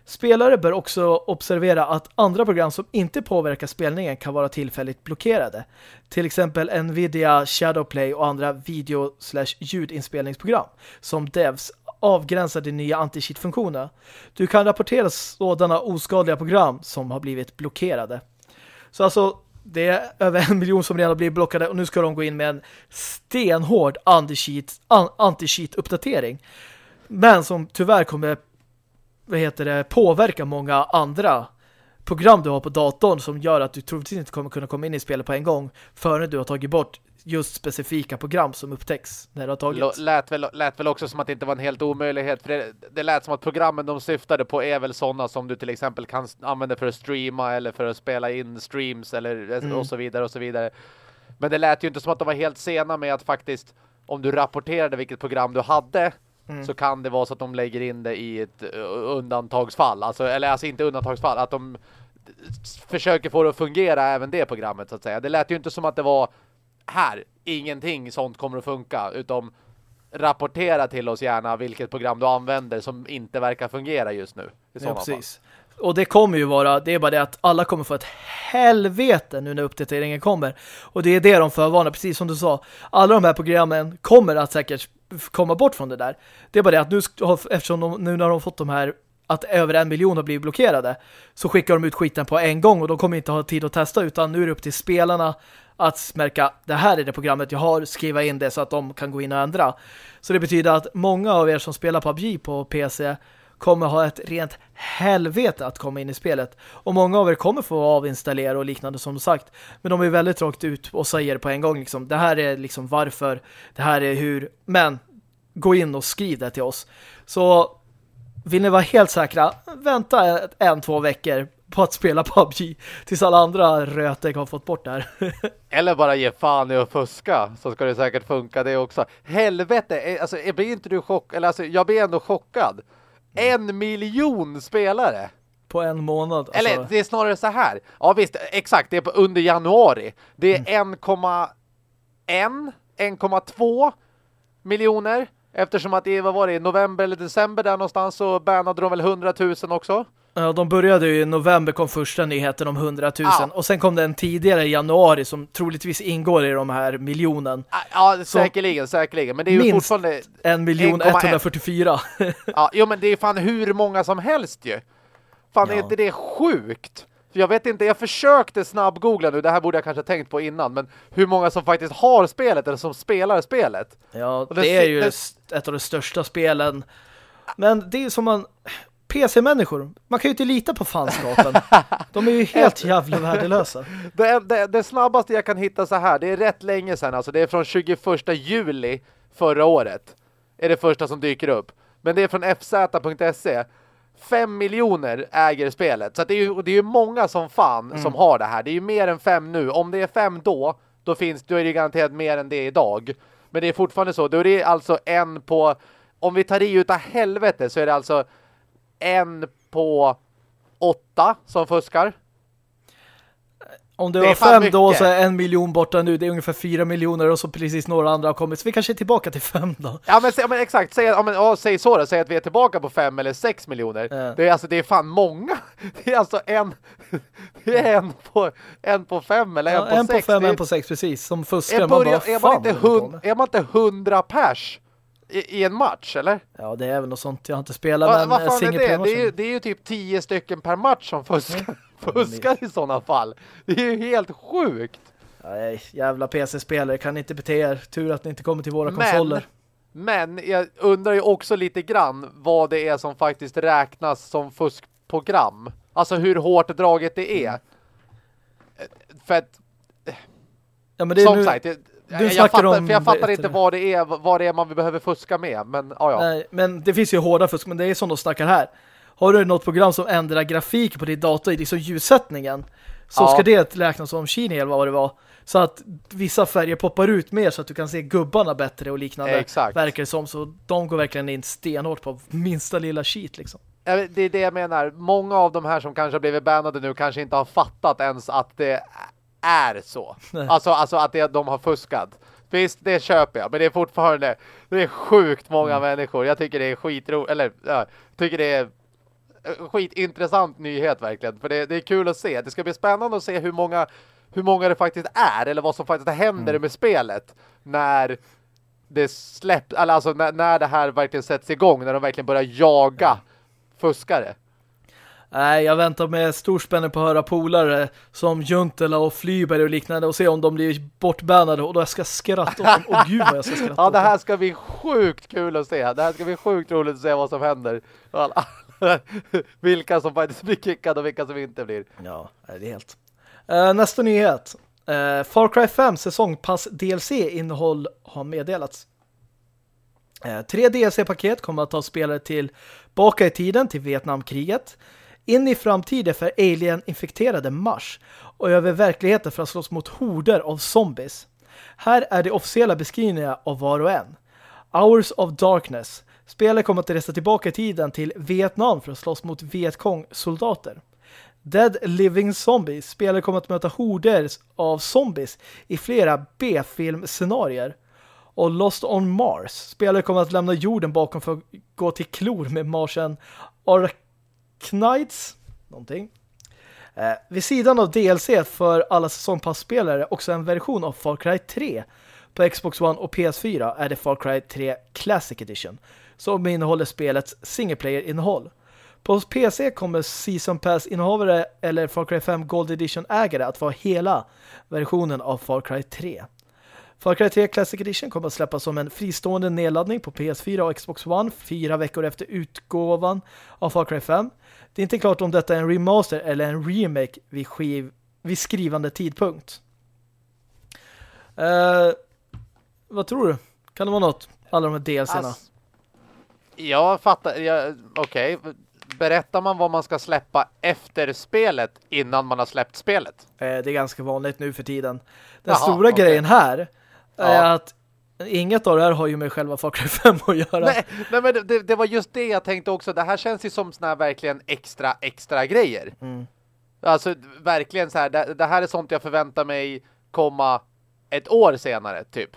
Spelare bör också observera att andra program som inte påverkar spelningen kan vara tillfälligt blockerade. Till exempel Nvidia Shadowplay och andra video- slash ljudinspelningsprogram som devs avgränsa de nya anti-cheat-funktionerna. Du kan rapportera sådana oskadliga program som har blivit blockerade. Så alltså, det är över en miljon som redan har blivit blockade och nu ska de gå in med en stenhård anti-cheat-uppdatering. Anti Men som tyvärr kommer vad heter det, påverka många andra program du har på datorn som gör att du troligtvis inte kommer kunna komma in i spelet på en gång förrän du har tagit bort just specifika program som upptäcks när du har tagit. Lo- lät väl, lät väl också som att det inte var en helt omöjlighet. För det, det lät som att programmen de syftade på är väl sådana som du till exempel kan använda för att streama eller för att spela in streams eller Mm. och så vidare och så vidare. Men det lät ju inte som att de var helt sena med att faktiskt om du rapporterade vilket program du hade Mm. så kan det vara så att de lägger in det i ett uh, undantagsfall. Alltså, eller alltså inte undantagsfall, att de försöker få det att fungera även det programmet så att säga. Det lät ju inte som att det var här, ingenting sånt kommer att funka utan rapportera till oss gärna vilket program du använder som inte verkar fungera just nu. I Ja, sådana fall. precis. Och det kommer ju vara, det är bara det att alla kommer få ett helvete nu när uppdateringen kommer. Och det är det de förvarnar, precis som du sa. Alla de här programmen kommer att säkert komma bort från det där. Det är bara det att nu, eftersom de, nu när de fått de här att över en miljon har blivit blockerade så skickar de ut skiten på en gång och de kommer inte ha tid att testa utan nu är det upp till spelarna att märka det här är det programmet jag har, skriva in det så att de kan gå in och ändra. Så det betyder att många av er som spelar PUBG på PC kommer ha ett rent helvete att komma in i spelet. Och många av er kommer få avinstallera och liknande som sagt. Men de är väldigt rakt ut och säger på en gång liksom, det här är liksom varför, det här är hur. Men gå in och skriv det till oss. Så vill ni vara helt säkra, vänta en, två veckor på att spela PUBG tills alla andra rötägg har fått bort det här. Eller bara ge fan i att fuska så ska det säkert funka det också. Helvete, eh, alltså eh, blir inte du chockad? Eller alltså jag blir ändå chockad. En miljon spelare! på en månad. Alltså, Eller det är snarare så här. Ja visst, exakt, det är på, under januari. Det är Mm. 1,1, 1,2 miljoner. Eftersom att det vad var det, i november eller december där någonstans så bannade de väl 100 000 också. Ja, de började ju i november kom första nyheten om 100 000 Ja. och sen kom den tidigare i januari som troligtvis ingår i de här miljonen. Ah, Ja, säkerligen, säkerligen. Men det är ju fortfarande... En miljon 1,1. 144. Ja, jo, men det är fan hur många som helst ju. Fan, är Ja. inte det sjukt? För jag vet inte, jag försökte snabbgoogla nu, det här borde jag kanske tänkt på innan, men hur många som faktiskt har spelet eller som spelar spelet. Ja, det, det är ju det... ett av de största spelen. Men det är som man... PC-människor, man kan ju inte lita på fanskapen. De är ju helt jävla värdelösa. Det, det, det, snabbaste jag kan hitta så här, det är rätt länge sedan, alltså det är från 21 juli förra året. Är det första som dyker upp. Men det är från fz.se. 5 miljoner äger spelet. Så det är ju det är ju många som fan mm. som har det här. Det är ju mer än fem nu. Om det är fem då, då finns då är det garanterat mer än det idag. Men det är fortfarande så. Då är det alltså en på om vi tar i utav helvete så är det alltså en på åtta som fuskar. Om det, det var fem då så är en miljon borta nu. Det är ungefär fyra miljoner och så precis några andra har kommit. Så vi kanske är tillbaka till fem då. Ja men, ja, men exakt. Säg, ja, men, ja, säg så då. Säg att vi är tillbaka på fem eller sex miljoner. Ja. Det, är, alltså, det är fan många. Det är alltså en, det är en, på, en på fem eller en på en sex. En på fem, en på sex precis. Som fuskar. Är, man bara, är, man inte hund, är man inte hundra pers? I, I, en match, eller? Ja, det är väl något sånt. Jag har inte spelat, Va, men vad fan är det? Det är, ju, det är ju typ tio stycken per match som fuskar. Mm fuskar i sådana fall. Det är ju helt sjukt. Nej, jävla PC-spelare kan inte bete er. Tur att ni inte kommer till våra men, konsoler. Men jag undrar ju också lite grann vad det är som faktiskt räknas som fuskprogram. Alltså hur hårt draget det är. Mm. För att ja, men det är som nu... sagt, jag, du jag, fattar, om, för jag fattar inte vad det är vad det är man behöver fuska med. Men, ja, ja. Nej, men det finns ju hårda fusk, men det är som de snackar här har du något program som ändrar grafik på din dator i liksom ljussättningen så ja. ska det räknas som Kini eller vad det var. Så att vissa färger poppar ut mer så att du kan se gubbarna bättre och liknande. Exakt. Verkar det som. Så de går verkligen in stenhårt på minsta lilla shit liksom. Det är det jag menar. Många av de här som kanske har blivit bannade nu kanske inte har fattat ens att det är så. Alltså, alltså att det, de har fuskat. Visst, det köper jag. Men det är fortfarande det är sjukt många mm. människor. Jag tycker det är skitroligt. Eller, ja, tycker det är skitintressant nyhet verkligen. För det, det, är kul att se. Det ska bli spännande att se hur många, hur många det faktiskt är. Eller vad som faktiskt händer mm. med spelet. När det släpps, alltså när, när det här verkligen sätts igång. När de verkligen börjar jaga fuskare. Nej, jag väntar med stor spänning på att höra polare som Juntela och Flyberg och liknande och se om de blir bortbannade och då jag ska skratta åt dem. Åh gud vad jag ska skratta Ja, det här ska bli sjukt kul att se. Det här ska bli sjukt roligt att se vad som händer. vilka som faktiskt blir kickade och vilka som inte blir. Ja, det är helt. Uh, nästa nyhet. Uh, Far Cry 5 säsongpass DLC-innehåll har meddelats. Uh, tre DLC-paket kommer att ta spelare till baka i tiden till Vietnamkriget, in i framtiden för alien-infekterade Mars och över verkligheten för att slåss mot horder av zombies. Här är de officiella beskrivningar av var och en. Hours of Darkness, Spelet kommer att resa tillbaka i tiden till Vietnam för att slåss mot Vietkong-soldater. Dead Living Zombies. Spelet kommer att möta horder av zombies i flera B-film-scenarier. Och Lost on Mars. Spelet kommer att lämna jorden bakom för att gå till klor med marsen Arknights. Någonting. Eh, vid sidan av DLC för alla säsongpassspelare också en version av Far Cry 3. På Xbox One och PS4 är det Far Cry 3 Classic Edition som innehåller spelets singleplayer-innehåll. På PC kommer Season Pass-innehavare eller Far Cry 5 Gold Edition-ägare att få hela versionen av Far Cry 3. Far Cry 3 Classic Edition kommer att släppas som en fristående nedladdning på PS4 och Xbox One fyra veckor efter utgåvan av Far Cry 5. Det är inte klart om detta är en remaster eller en remake vid, skiv vid skrivande tidpunkt. Uh, vad tror du? Kan det vara något? Alla de här DLCerna. Alltså, jag fattar, jag, okej. Okay. Berättar man vad man ska släppa efter spelet innan man har släppt spelet? Eh, det är ganska vanligt nu för tiden. Den Jaha, stora okay. grejen här är ja. att inget av det här har ju med själva Far Cry 5 att göra. Nej, nej men det, det, var just det jag tänkte också. Det här känns ju som såna här verkligen extra, extra grejer. Mm. Alltså verkligen så här, det, det här är sånt jag förväntar mig komma ett år senare, typ.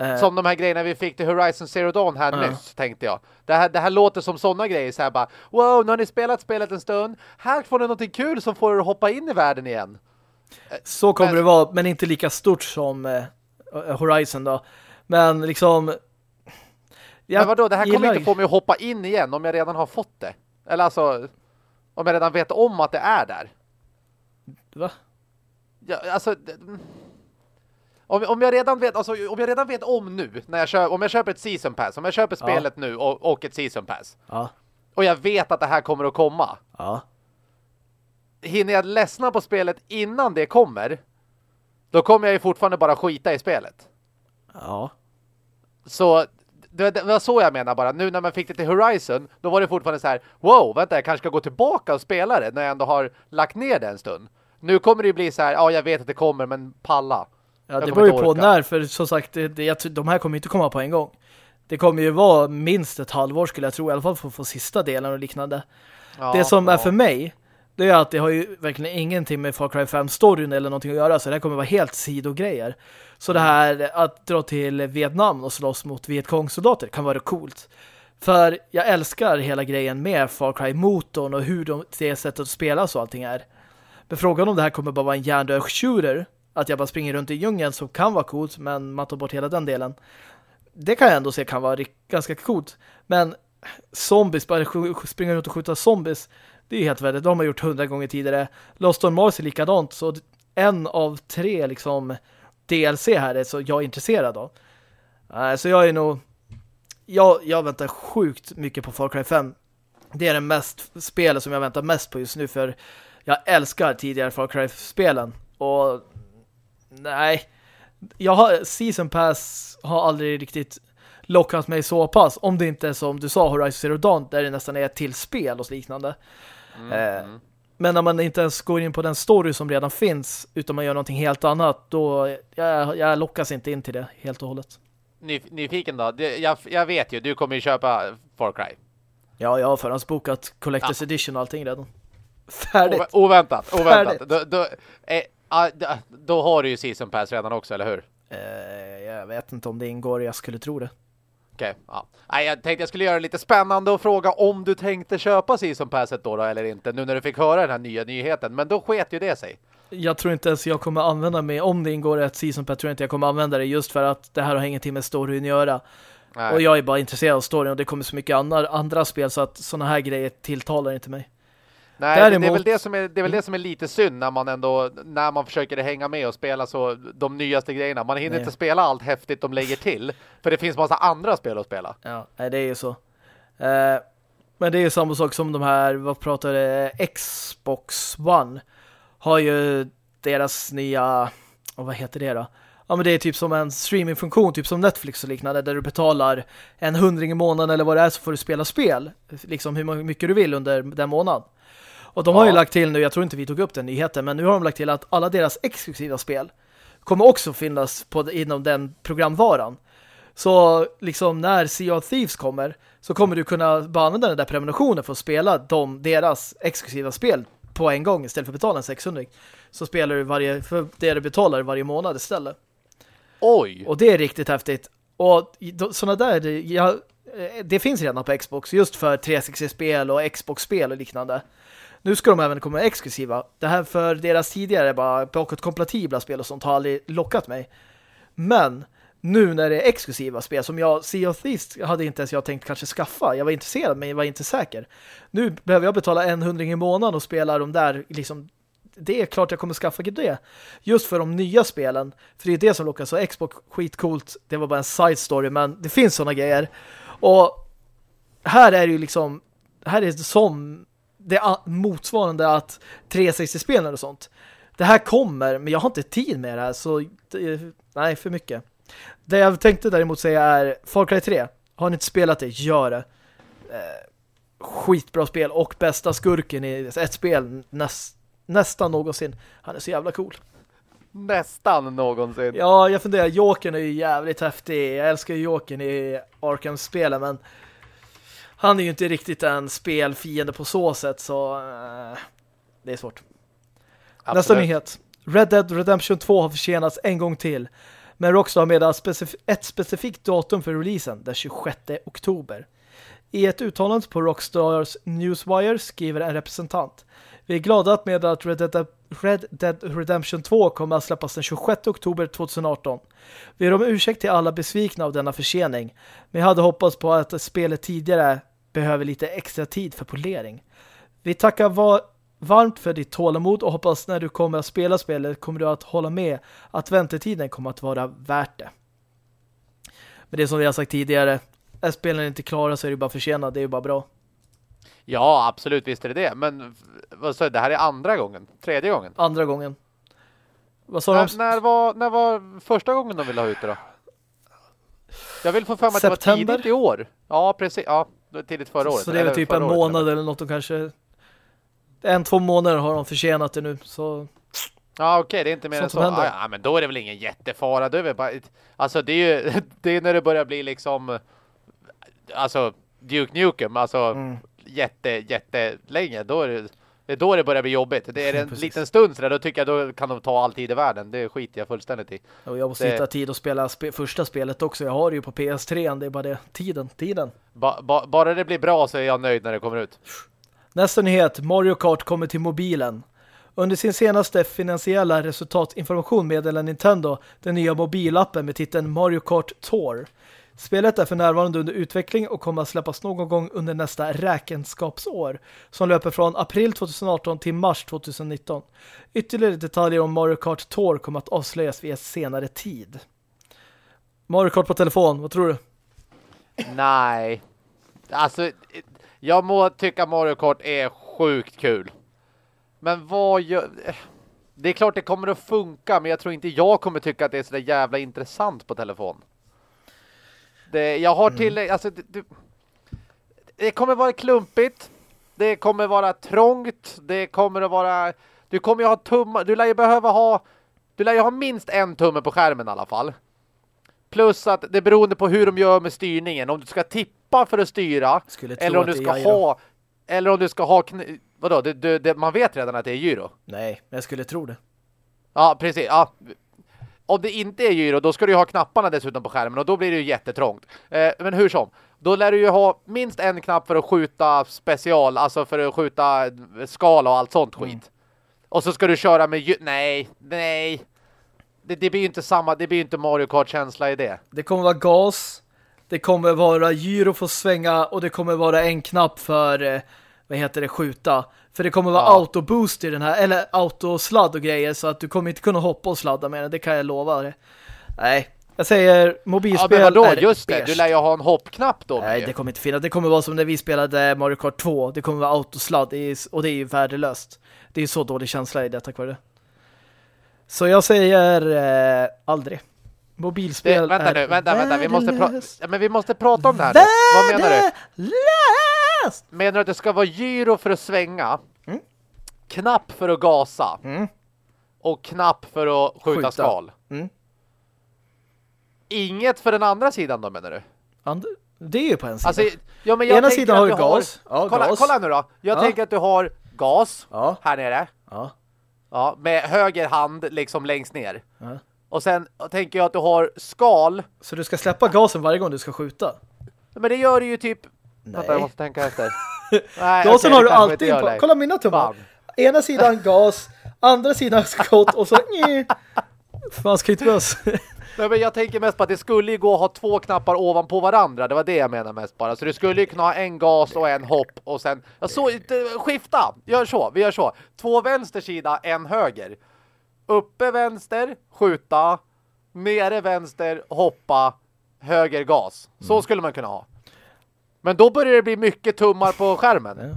Uh, som de här grejerna vi fick till Horizon Zero Dawn här uh. nyss, tänkte jag. Det här, det här låter som sådana grejer, så här bara, wow, nu har ni spelat spelet en stund, här får ni något kul som får er att hoppa in i världen igen. Så kommer men, det vara, men inte lika stort som uh, Horizon då. Men liksom... Men vadå, det här kommer inte få mig att hoppa in igen om jag redan har fått det. Eller alltså, om jag redan vet om att det är där. Va? Ja, alltså... Om, om, jag redan vet, alltså, om jag redan vet om nu, när jag köper, om jag köper ett season pass, om jag köper spelet ja. nu och, och, ett season pass. Ja. Och jag vet att det här kommer att komma. Ja. Hinner jag ledsna på spelet innan det kommer, då kommer jag ju fortfarande bara skita i spelet. Ja. Så det, det var så jag menar bara. Nu när man fick det till Horizon, då var det fortfarande så här, wow, vänta, jag kanske ska gå tillbaka och spela det när jag ändå har lagt ner det en stund. Nu kommer det ju bli så här, ja jag vet att det kommer, men palla. Ja, det beror ju på när, för som sagt, det, det, de här kommer inte komma på en gång. Det kommer ju vara minst ett halvår skulle jag tro, i alla fall för att få sista delen och liknande. Ja, det som ja. är för mig, det är att det har ju verkligen ingenting med Far Cry 5-storyn eller någonting att göra, så det här kommer vara helt sidogrejer. Så det här att dra till Vietnam och slåss mot Vietkong-soldater kan vara coolt. För jag älskar hela grejen med Far Cry-motorn och hur de, det sättet att spela så allting är. Men frågan om det här kommer bara vara en shooter att jag bara springer runt i djungeln som kan vara coolt men man tar bort hela den delen. Det kan jag ändå se kan vara ganska coolt. Men zombies, bara springa runt och skjuta zombies det är helt värdigt. De har man gjort hundra gånger tidigare. Lost on Mars är likadant så en av tre liksom DLC här är så jag är intresserad av. Så jag är nog jag, jag väntar sjukt mycket på Far Cry 5. Det är det mest spelet som jag väntar mest på just nu för jag älskar tidigare Far Cry-spelen. Och nej, jag har, Season Pass har aldrig riktigt lockat mig så pass. Om det inte är som du sa, Horizon Zero Dawn, där det nästan är ett till spel och liknande. Mm. Eh, men när man inte ens går in på den story som redan finns, utan man gör någonting helt annat, då jag, jag lockas inte in till det helt och hållet. Ny, nyfiken då? Jag, jag vet ju, du kommer ju köpa Far Cry. Ja, jag har förhandsbokat Collector's ja. Edition och allting redan. Färdigt. oväntat, oväntat. Då, då, eh, då har du ju Season Pass redan också, eller hur? Eh, jag vet inte om det ingår, jag skulle tro det. Okej, okay, ja. Nej, jag tänkte jag skulle göra det lite spännande och fråga om du tänkte köpa Season Passet då, då eller inte, nu när du fick höra den här nya nyheten. Men då sket ju det sig. Jag tror inte ens jag kommer använda mig, om det ingår ett Season Pass tror jag inte jag kommer använda det just för att det här har ingenting med storyn att göra. Nej. Och jag är bara intresserad av storyn och det kommer så mycket andra, andra spel så att sådana här grejer tilltalar inte mig. Nej, Däremot... det, är väl det, som är, det är väl det som är lite synd när man ändå när man försöker hänga med och spela så de nyaste grejerna. Man hinner Nej. inte spela allt häftigt de lägger till för det finns massa andra spel att spela. Ja, det är ju så. Eh, men det är ju samma sak som de här, vad pratar det, Xbox One har ju deras nya, vad heter det då? Ja men det är typ som en streamingfunktion, typ som Netflix och liknande, där du betalar en hundring i månaden eller vad det är så får du spela spel. Liksom hur mycket du vill under den månaden. Och de har ju lagt till nu, jag tror inte vi tog upp den nyheten, men nu har de lagt till att alla deras exklusiva spel kommer också finnas på, inom den programvaran. Så liksom när Sea of Thieves kommer så kommer du kunna bara använda den där prenumerationen för att spela de, deras exklusiva spel på en gång istället för att betala en 600. Så spelar du varje, för det du betalar varje månad istället. Oj! Och det är riktigt häftigt. Och sådana där, jag, det finns redan på Xbox just för 360-spel och Xbox-spel och liknande. Nu ska de även komma exklusiva. Det här för deras tidigare bara bakåtkompatibla spel och sånt har aldrig lockat mig. Men nu när det är exklusiva spel som jag, Sea of Thieves hade inte ens jag tänkt kanske skaffa. Jag var intresserad men jag var inte säker. Nu behöver jag betala en hundring i månaden och spela de där liksom det är klart jag kommer skaffa det. Just för de nya spelen. För det är det som lockar. Så Xbox, skitcoolt. Det var bara en side story. Men det finns sådana grejer. Och här är det ju liksom här är det som det motsvarande att 360-spelare och sånt. Det här kommer, men jag har inte tid med det här så nej, för mycket. Det jag tänkte däremot säga är Far Cry 3. Har ni inte spelat det, gör det. Eh, skitbra spel och bästa skurken i ett spel näst, nästan någonsin. Han är så jävla cool. Nästan någonsin. Ja, jag funderar. Jokern är ju jävligt häftig. Jag älskar ju Jokern i Arkham-spelen, men han är ju inte riktigt en spelfiende på så sätt så uh, det är svårt. Absolut. Nästa nyhet. Red Dead Redemption 2 har försenats en gång till. Men Rockstar har meddelat specif ett specifikt datum för releasen, den 26 oktober. I ett uttalande på Rockstars Newswire skriver en representant. Vi är glada att meddela att Red Dead, Red Dead Redemption 2 kommer att släppas den 26 oktober 2018. Vi är om ursäkt till alla besvikna av denna försening. Men jag hade hoppats på att spelet tidigare behöver lite extra tid för polering. Vi tackar var varmt för ditt tålamod och hoppas när du kommer att spela spelet kommer du att hålla med att väntetiden kommer att vara värt det. Men det som vi har sagt tidigare, är spelen inte klara så är det bara försenat, det är ju bara bra. Ja, absolut, visst är det det. Men vad sa det här är andra gången, tredje gången. Andra gången. Vad sa När, de? när, var, när var första gången de ville ha ut det då? Jag vill få för mig att det var tidigt i år. Ja, precis. Ja, tidigt förra året. Så det är väl typ en månad eller? något de kanske... En, två månader har de försenat det nu, så... Ja, okej, det är inte mer än Sånt så. Ja, händer. ja, men då är det väl ingen jättefara. Då är det bara... Alltså, det är ju det är när det börjar bli liksom... Alltså, Duke Nukem, alltså Mm. jätte, jättelänge. Då är det, det är då det börjar bli jobbigt. Det är en Precis. liten stund sådär, då tycker jag då kan de ta all tid i världen. Det skiter jag fullständigt i. Och jag måste Det- hitta tid att spela spe första spelet också. Jag har det ju på PS3, det är bara det. Tiden, tiden. Ba, ba, bara det blir bra så är jag nöjd när det kommer ut. Nästa nyhet, Mario Kart kommer till mobilen. Under sin senaste finansiella resultatinformation meddelar Nintendo den nya mobilappen med titeln Mario Kart Tour. Spelet är för närvarande under utveckling och kommer att släppas någon gång under nästa räkenskapsår som löper från april 2018 till mars 2019. Ytterligare detaljer om Mario Kart Tour kommer att avslöjas vid en senare tid. Mario Kart på telefon, vad tror du? Nej. Alltså, jag må tycka Mario Kart är sjukt kul. Men vad gör... Det är klart det kommer att funka, men jag tror inte jag kommer tycka att det är så där jävla intressant på telefon. Det, jag har till... Alltså, det, det, det kommer vara klumpigt. Det kommer vara trångt. Det kommer att vara... Du kommer ju ha tummar... Du lär ju behöva ha... Du lär ju ha minst en tumme på skärmen i alla fall. Plus att det är beroende på hur de gör med styrningen. Om du ska tippa för att styra. Eller om du ska ha... Eller om du ska ha... Kn vadå? Det, det, man vet redan att det är gyro. Nej, men jag skulle tro det. Ja, precis. Ja. Om det inte är gyro, då ska du ju ha knapparna dessutom på skärmen och då blir det ju jättetrångt. Eh, men hur som, då lär du ju ha minst en knapp för att skjuta special, alltså för att skjuta skala och allt sånt skit. Mm. Och så ska du köra med Nej, nej. Det, det blir ju inte samma, det blir ju inte Mario Kart-känsla i det. Det kommer vara gas, det kommer vara gyro för att svänga och det kommer vara en knapp för, eh, vad heter det, skjuta. För det kommer vara Ja. autoboost i den här, eller autosladd och grejer så att du kommer inte kunna hoppa och sladda med den, det kan jag lova dig. Nej, jag säger Ja, mobilspel men vadå? är Just det, beige. du lär ju ha en hoppknapp då. Nej, det kommer inte finnas. Det kommer vara som när vi spelade Mario Kart 2. Det kommer vara autosladd och det är ju värdelöst. Det är ju så dålig känsla i det tack vare det. Så jag säger eh, aldrig. Mobilspel det, vänta är nu, vänta, vänta. Vi måste, värdelöst. ja, men vi måste prata om det här nu. Vad menar du? Att det ska vara gyro för att svänga? Mm. Knapp för att gasa? Mm. Och knapp för att skjuta, Skjuta. skal? Mm. Inget för den andra sidan då menar du? And det är ju på en sida. Alltså, ja, men jag Ena sidan har har du gas. Ja, kolla, gas. kolla nu då. Jag Ja. tänker att du har gas Ja. här nere. ja. Ja, med höger hand liksom längst ner. Ja. Och sen tänker jag att du har skal. Så du ska släppa gasen varje gång du ska skjuta? Men det gör du ju typ... Nej. Vänta, jag måste tänka efter. Nej, Gasen okej, har du alltid på. Kolla mina tummar. Ena sidan gas, andra sidan skott och så... Fan, ska inte. Nej, men jag tänker mest på att det skulle ju gå att ha två knappar ovanpå varandra. Det var det jag menade mest bara. Så du skulle ju kunna ha en gas och en hopp och sen... Jag så, skifta! Gör så, vi gör så. Två vänster sida, en höger. Uppe vänster, skjuta. Nere vänster, hoppa. Höger gas. Så Mm. skulle man kunna ha. Men då börjar det bli mycket tummar på skärmen.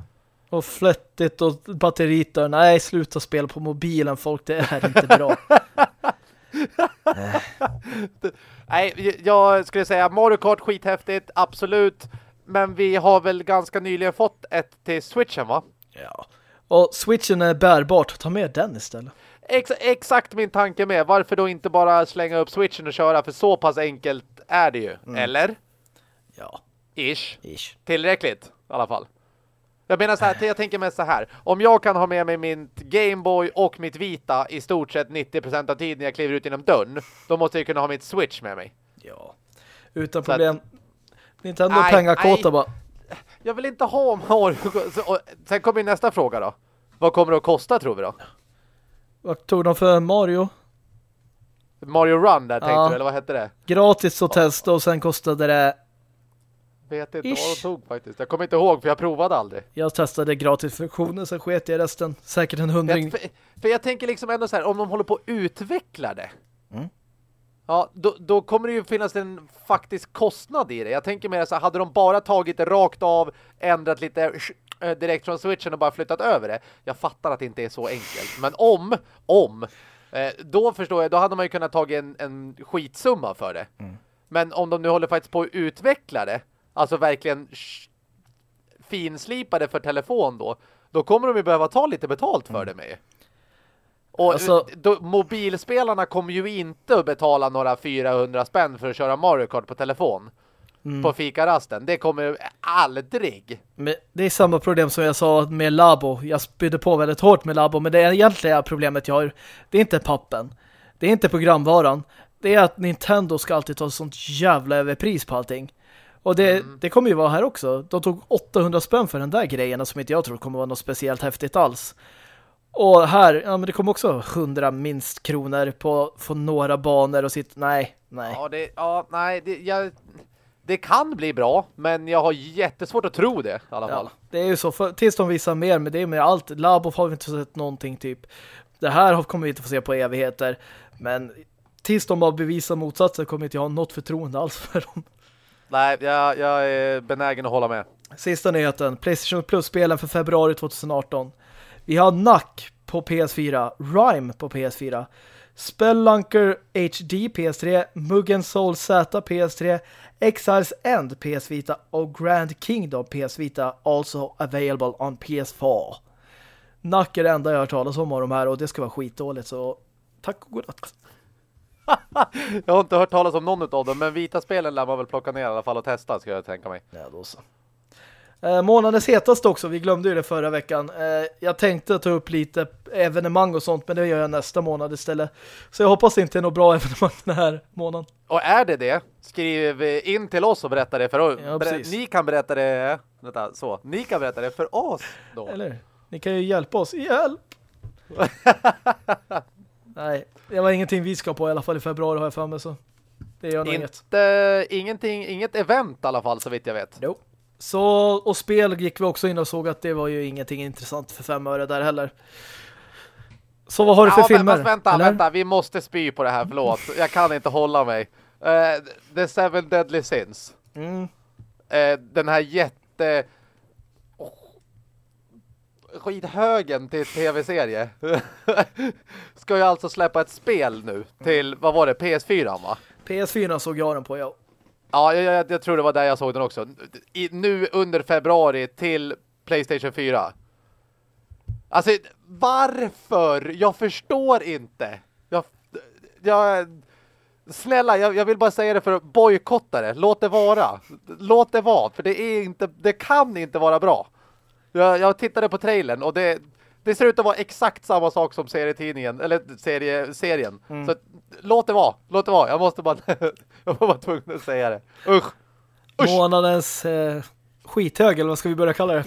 Och flättigt och batteritor. Nej, sluta spela på mobilen folk. Det är inte bra. Nej, jag skulle säga Mario Kart skithäftigt, absolut. Men vi har väl ganska nyligen fått ett till Switchen va? ja. Och switchen är bärbart. Ta med den istället. Ex exakt min tanke med. Varför då inte bara slänga upp Switchen och köra? För så pass enkelt är det ju. Eller? Ja, Ish. ish. Tillräckligt i alla fall. Jag menar så här, jag tänker mig så här. Om jag kan ha med mig min Gameboy och mitt Vita i stort sett 90% av tiden jag kliver ut genom dörren, då måste jag kunna ha mitt Switch med mig. Ja. Utan Så att- problem. Nintendo Nej, pengakåta nej. bara. Jag vill inte ha Mario. Så- och Sen kommer nästa fråga då. Vad kommer det att kosta tror vi då? Vad tog de för Mario? Mario Run där tänkte Ja. du, eller vad hette det? Gratis att testa och sen kostade det vet inte Ish. vad de tog faktiskt. Jag kommer inte ihåg för jag provade aldrig. Jag testade gratisfunktionen, sen sket jag i resten. Säkert en hundring. För, för jag tänker liksom ändå så här, om de håller på att utveckla det. Mm. Ja, då, då kommer det ju finnas en faktisk kostnad i det. Jag tänker mer så här, hade de bara tagit det rakt av, ändrat lite eh, direkt från switchen och bara flyttat över det. Jag fattar att det inte är så enkelt. Men om, om, eh, då förstår jag, då hade man ju kunnat ta en, en skitsumma för det. Mm. Men om de nu håller faktiskt på att utveckla det, alltså verkligen sh- finslipa det för telefon då, då kommer de ju behöva ta lite betalt för det med. Och Alltså- då, mobilspelarna kommer ju inte att betala några 400 spänn för att köra Mario Kart på telefon Mm. på fikarasten. Det kommer aldrig. Men det är samma problem som jag sa med Labo. Jag spydde på väldigt hårt med Labo, men det egentliga problemet jag har, det är inte pappen. Det är inte programvaran. Det är att Nintendo ska alltid ta sånt jävla överpris på allting. Och det, det kommer ju vara här också. De tog 800 spänn för den där grejen som inte jag tror kommer vara något speciellt häftigt alls. Och här, ja men det kommer också 100 minst kronor på, på några banor och sitt, nej, nej. Ja, det, ja nej, det, jag, det kan bli bra, men jag har jättesvårt att tro det i alla fall. Ja, det är ju så. För, tills de visar mer, men det är med allt. Labo har vi inte sett någonting typ. Det här kommer vi inte få se på evigheter. Men tills de har bevisat motsatsen kommer inte jag ha något förtroende alls för dem. Nej, jag, jag är benägen att hålla med. Sista nyheten. Playstation Plus-spelen för februari 2018. Vi har Nack på PS4. Rime på PS4. Spellunker HD PS3. Muggen Soul Z PS3. Exiles End PS Vita och Grand Kingdom PS Vita also available on PS4. Nack är det enda jag har hört talas om av de här och det ska vara skitdåligt så tack och godnatt. Jag har inte hört talas om någon av dem, men vita spelen lär man väl plocka ner i alla fall och testa, ska jag tänka mig. Ja, då så. Eh, månadens hetaste också, vi glömde ju det förra veckan. Eh, jag tänkte ta upp lite evenemang och sånt, men det gör jag nästa månad istället. Så jag hoppas det inte är något bra evenemang den här månaden. Och är det det, skriv in till oss och berätta det för oss. Ja. Ni kan berätta det, vänta, så. Ni kan berätta det för oss då. Eller, ni kan ju hjälpa oss. Hjälp! Nej, det var ingenting vi ska på i alla fall i februari har jag för mig så. Det gör nog inget. Ingenting, inget event i alla fall så vitt jag vet. Jo. Så, och spel gick vi också in och såg att det var ju ingenting intressant för fem öre där heller. Så vad har du för ja, filmer? fast vänta, eller? vänta, vi måste spy på det här, förlåt. Jag kan inte hålla mig. Eh, The Seven Deadly Sins. Mm. Eh, den här jätte... Skithögen till tv-serie. Ska ju alltså släppa ett spel nu till, vad var det, PS4 va? PS4 såg jag den på, ja. Ja, jag, jag, jag tror det var där jag såg den också. I, nu under februari till Playstation 4. Alltså, varför? Jag förstår inte. Jag, jag, snälla, jag, jag vill bara säga det för att bojkotta det. Låt det vara. Låt det vara, för det är inte, det kan inte vara bra. Jag, jag tittade på trailern och det, det ser ut att vara exakt samma sak som serietidningen, eller serie, serien. Mm. Så låt det vara, låt det vara. Jag måste bara, jag var bara tvungen att säga det. Usch! Usch! Månadens eh, skithög, eller vad ska vi börja kalla det?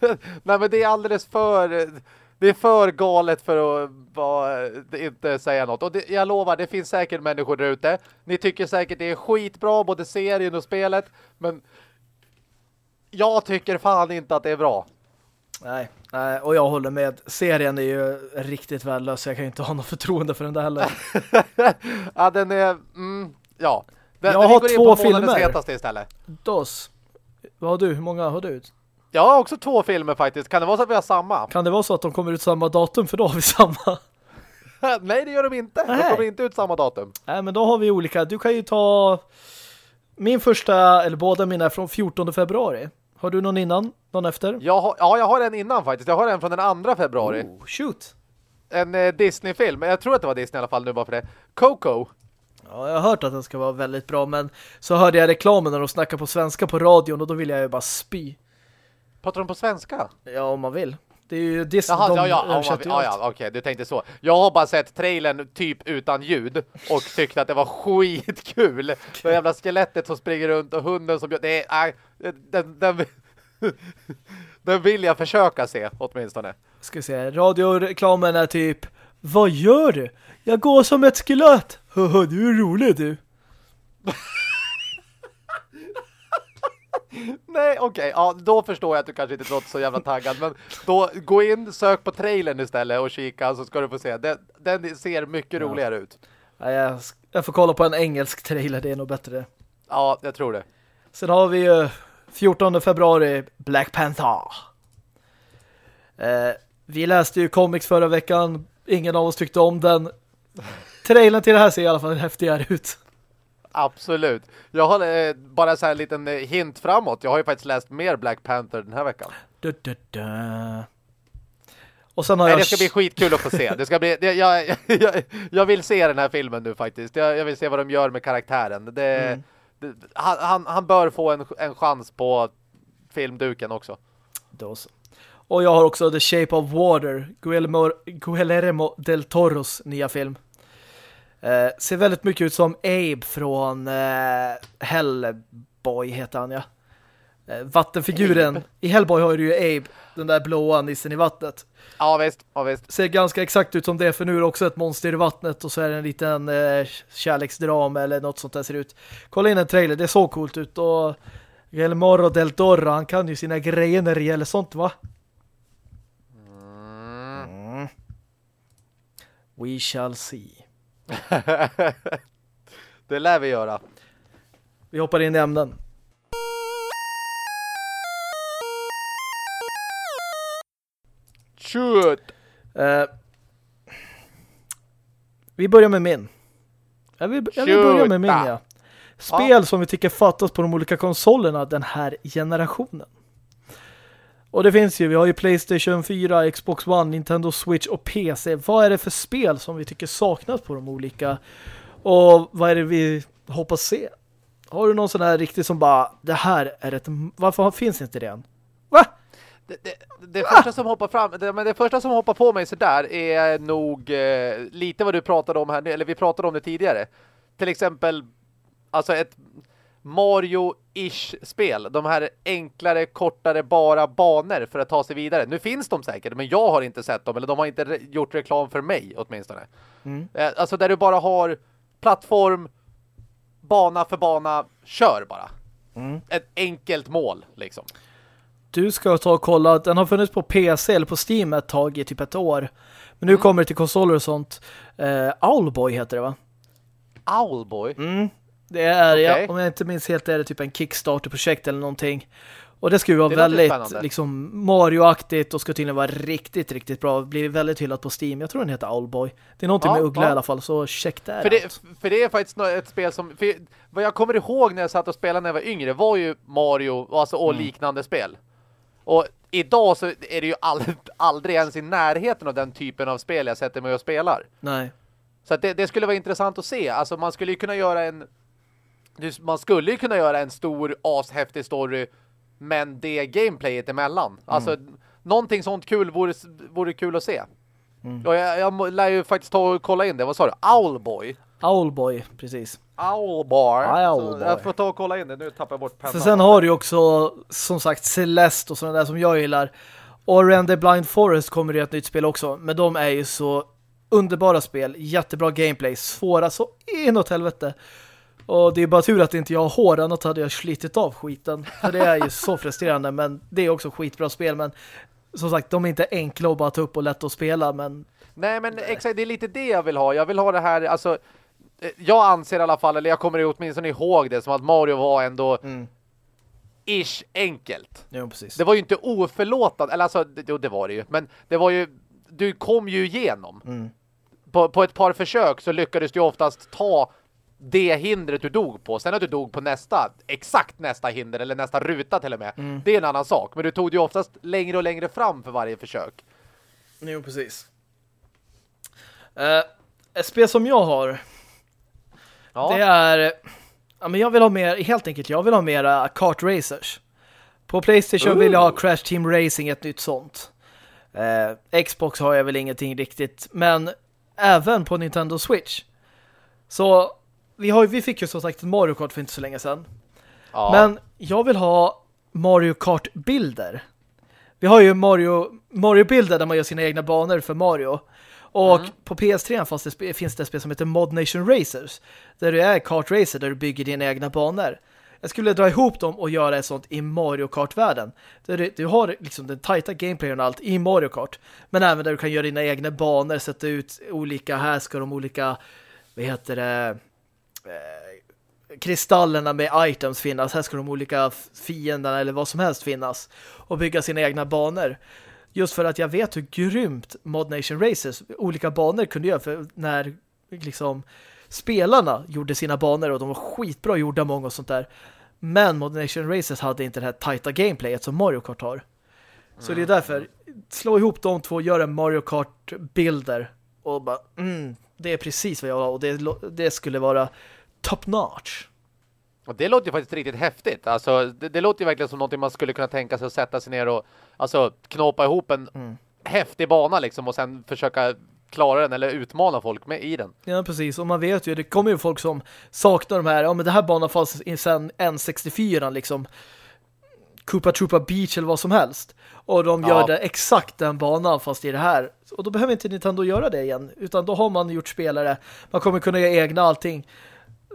Nej men det är alldeles för det är för galet för att bara, inte säga något. Och det, jag lovar, det finns säkert människor där ute. Ni tycker säkert det är skitbra, både serien och spelet. Men jag tycker fan inte att det är bra. Nej, nej, och jag håller med. Serien är ju riktigt värdelös. Jag kan ju inte ha något förtroende för den där heller. ja, den är... Mm, ja. Den, Jag har två filmer. istället. Dos. Vad har du? Hur många har du? Jag har också två filmer faktiskt. Kan det vara så att vi har samma? Kan det vara så att de kommer ut samma datum? För då har vi samma. Nej, det gör de inte. De Nej. kommer inte ut samma datum. Nej, men då har vi olika. Du kan ju ta min första, eller båda mina är från 14 februari. Har du någon innan? Någon efter? Jag har, ja, jag har en innan faktiskt. Jag har en från den 2 februari. Oh, shoot. En eh, Disney-film. Jag tror att det var Disney i alla fall nu bara för det. Coco. Ja, jag har hört att den ska vara väldigt bra, men så hörde jag reklamen när de snackar på svenska på radion och då vill jag ju bara spy. Pratar de på svenska? Ja, om man vill. Det är ju Disney, Jaha, de ja, ja, ja, översätter ja, allt. ja okej, du tänkte så. Jag har bara sett trailern typ utan ljud och tyckte att det var skitkul. Det jävla skelettet som springer runt och hunden som gör... Det är, nej, den, den, den vill jag försöka se, åtminstone. Ska vi se, radioreklamen är typ Vad gör du? Jag går som ett skelett. Haha, du är rolig du. Nej, okej. Okay. Ja, då förstår jag att du kanske inte låter så jävla taggad. Men då, gå in, sök på trailern istället och kika så ska du få se. Den, den ser mycket roligare ut. Ja, jag, jag får kolla på en engelsk trailer, det är nog bättre. Ja, jag tror det. Sen har vi ju 14 februari Black Panther. Eh, vi läste ju comics förra veckan. Ingen av oss tyckte om den. Trailern till det här ser i alla fall häftigare ut. Absolut. Jag har eh, bara så här en liten eh, hint framåt. Jag har ju faktiskt läst mer Black Panther den här veckan. Du, du, du. Och sen har Nej, jag... det ska bli skitkul att få se. Det ska bli, det, jag, jag, jag, vill se den här filmen nu faktiskt. Jag, jag vill se vad de gör med karaktären. Det, mm. det, han, han bör få en, en chans på filmduken också. Då så. Och jag har också The Shape of Water, Guillermo, Guillermo del Toros nya film. Eh, ser väldigt mycket ut som Abe från eh, Hellboy heter han ja. Eh, vattenfiguren. Abe. I Hellboy har du ju Abe, den där blåa nissen i vattnet. Ja visst, ja visst. Ser ganska exakt ut som det för nu är det också ett monster i vattnet och så är det en liten eh, kärleksdrama eller något sånt där ser ut. Kolla in en trailer, det är så coolt ut och Guillermo del Toro, han kan ju sina grejer när det gäller sånt va? Mm. We shall see. Det lär vi göra. Vi hoppar in i ämnen. Shoot! Uh, vi börjar med min. Jag vill, jag vill börja med min, ja. Spel ja. som vi tycker fattas på de olika konsolerna den här generationen. Och det finns ju, vi har ju Playstation 4, Xbox One, Nintendo Switch och PC. Vad är det för spel som vi tycker saknas på de olika? Och vad är det vi hoppas se? Har du någon sån här riktigt som bara, det här är ett... Varför finns inte det än? Va? Det, det, det första som hoppar fram det, men det första som hoppar på mig så där är nog eh, lite vad du pratade om här eller vi pratade om det tidigare. Till exempel alltså ett Mario-ish spel. De här enklare, kortare, bara banor för att ta sig vidare. Nu finns de säkert, men jag har inte sett dem. Eller de har inte gjort reklam för mig åtminstone. Mm. Eh, alltså där du bara har plattform, bana för bana, kör bara. Mm. Ett enkelt mål, liksom. Du ska ta och kolla, den har funnits på PC eller på Steam ett tag i typ ett år. Men nu mm. kommer det till konsoler och sånt. Uh, Owlboy heter det va? Owlboy? Mm. Det är, okay. ja, om jag inte minns helt, är det typ en Kickstarter-projekt eller någonting. Och det ska ju vara väldigt liksom Mario-aktigt och ska tydligen vara riktigt, riktigt bra. Blir väldigt hyllat på Steam. Jag tror den heter Owlboy. Det är någonting ja, med Uggla ja. i alla fall, så check där. För det, för det är faktiskt ett spel som... vad jag kommer ihåg när jag satt och spelade när jag var yngre var ju Mario alltså, och mm. liknande spel. Och idag så är det ju aldrig, aldrig ens i närheten av den typen av spel jag sätter mig och spelar. Nej. Så det, det skulle vara intressant att se. Alltså man skulle ju kunna göra en man skulle ju kunna göra en stor ashäftig story men det gameplayet emellan. Mm. Alltså någonting sånt kul vore, vore kul att se. Mm. Och jag, jag lär ju faktiskt ta och kolla in det. Vad sa du? Owlboy? Owlboy, precis. Owlboy. Owlboy. Jag får ta och kolla in det. Nu tappar jag bort pennan. sen har du också, som sagt, Celeste och sådana där som jag gillar. Och Randy Blind Forest kommer det ett nytt spel också. Men de är ju så underbara spel. Jättebra gameplay. Svåra så inåt helvete. Och det är bara tur att inte jag har hår, annars hade jag slitit av skiten. För det är ju så frustrerande, men det är också skitbra spel. Men som sagt, de är inte enkla att bara ta upp och lätt att spela, men... Nej, men exakt, det är lite det jag vill ha. Jag vill ha det här, alltså... Eh, jag anser i alla fall, eller jag kommer åtminstone ihåg det, som att Mario var ändå... Mm. Ish enkelt. Ja, precis. Det var ju inte oförlåtande, eller alltså, jo, det var det ju. Men det var ju, du kom ju igenom. Mm. På, på ett par försök så lyckades du oftast ta det hindret du dog på. Sen att du dog på nästa, exakt nästa hinder eller nästa ruta till och med. Mm. Det är en annan sak. Men du tog ju oftast längre och längre fram för varje försök. Jo, precis. Uh, ett spel som jag har ja. det är ja, men jag vill ha mer, helt enkelt, jag vill ha mera kart racers. På Playstation uh. vill jag ha Crash Team Racing, ett nytt sånt. Uh, Xbox har jag väl ingenting riktigt, men även på Nintendo Switch. Så vi, har, vi fick ju som sagt Mario Kart för inte så länge sedan. Ja. Men jag vill ha Mario Kart-bilder. Vi har ju Mario, Mario-bilder där man gör sina egna banor för Mario. Och mm. på PS3 finns det, finns det ett spel som heter Mod Nation Racers. Där du är kart racer där du bygger dina egna banor. Jag skulle dra ihop dem och göra ett sånt i Mario Kart-världen. Du, du har liksom den tajta gameplayen och allt i Mario Kart. Men även där du kan göra dina egna banor, sätta ut olika, här ska de olika, vad heter det, kristallerna med items finnas. Här ska de olika fienderna eller vad som helst finnas. Och bygga sina egna banor. Just för att jag vet hur grymt Mod Nation Racers olika banor kunde göra för när liksom spelarna gjorde sina banor och de var skitbra gjorda många och sånt där. Men Mod Nation Racers hade inte det här tajta gameplayet som Mario Kart har. Så det är därför slå ihop de två, gör en Mario Kart-bilder och bara, mm, det är precis vad jag har och det, det skulle vara top notch. Och det låter ju faktiskt riktigt häftigt. Alltså, det, det låter ju verkligen som något man skulle kunna tänka sig att sätta sig ner och alltså, knåpa ihop en mm. häftig bana liksom och sen försöka klara den eller utmana folk med i den. Ja, precis. Och man vet ju, det kommer ju folk som saknar de här, ja men det här banan fanns sen N64 liksom Koopa Troopa Beach eller vad som helst. Och de gör ja. det exakt den banan fast i det här. Och då behöver inte Nintendo göra det igen. Utan då har man gjort spelare. Man kommer kunna göra egna allting.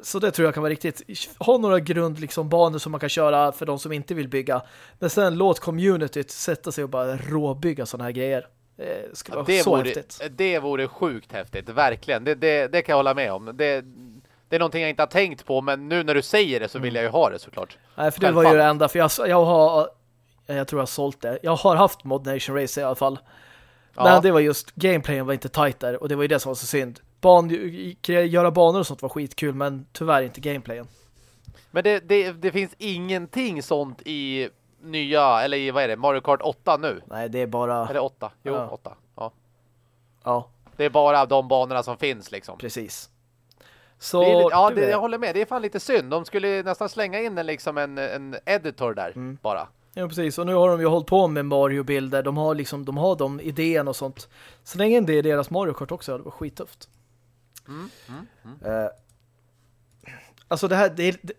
Så det tror jag kan vara riktigt. Ha några grund liksom banor som man kan köra för de som inte vill bygga. Men sen låt communityt sätta sig och bara råbygga sådana här grejer. Det skulle vara det så vore, häftigt. Det vore sjukt häftigt, verkligen. Det, det, det kan jag hålla med om. Det, det är någonting jag inte har tänkt på, men nu när du säger det så vill jag ju ha det såklart. Nej, för det var ju det enda, för jag, jag har jag tror jag har sålt det. Jag har haft Mod Nation Race i alla fall. Ja. Men det var just, gameplayen var inte tight där, och det var ju det som var så synd. Ban, göra banor och sånt var skitkul, men tyvärr inte gameplayen. Men det, det, det finns ingenting sånt i nya, eller i, vad är det, Mario Kart 8 nu? Nej, det är bara... Det 8? Jo, ja. 8. Ja. ja. Det är bara de banorna som finns liksom. Precis. Så, det lite, ja, det, jag håller med. Det är fan lite synd. De skulle nästan slänga in en, liksom en, en editor där, mm. bara. Ja, precis. Och nu har de ju hållit på med Mario-bilder. De har liksom, de har de idéerna och sånt. Så länge det är deras Mario-kart också, det var skittufft. Mm, mm, mm. Uh, alltså det här, det, det,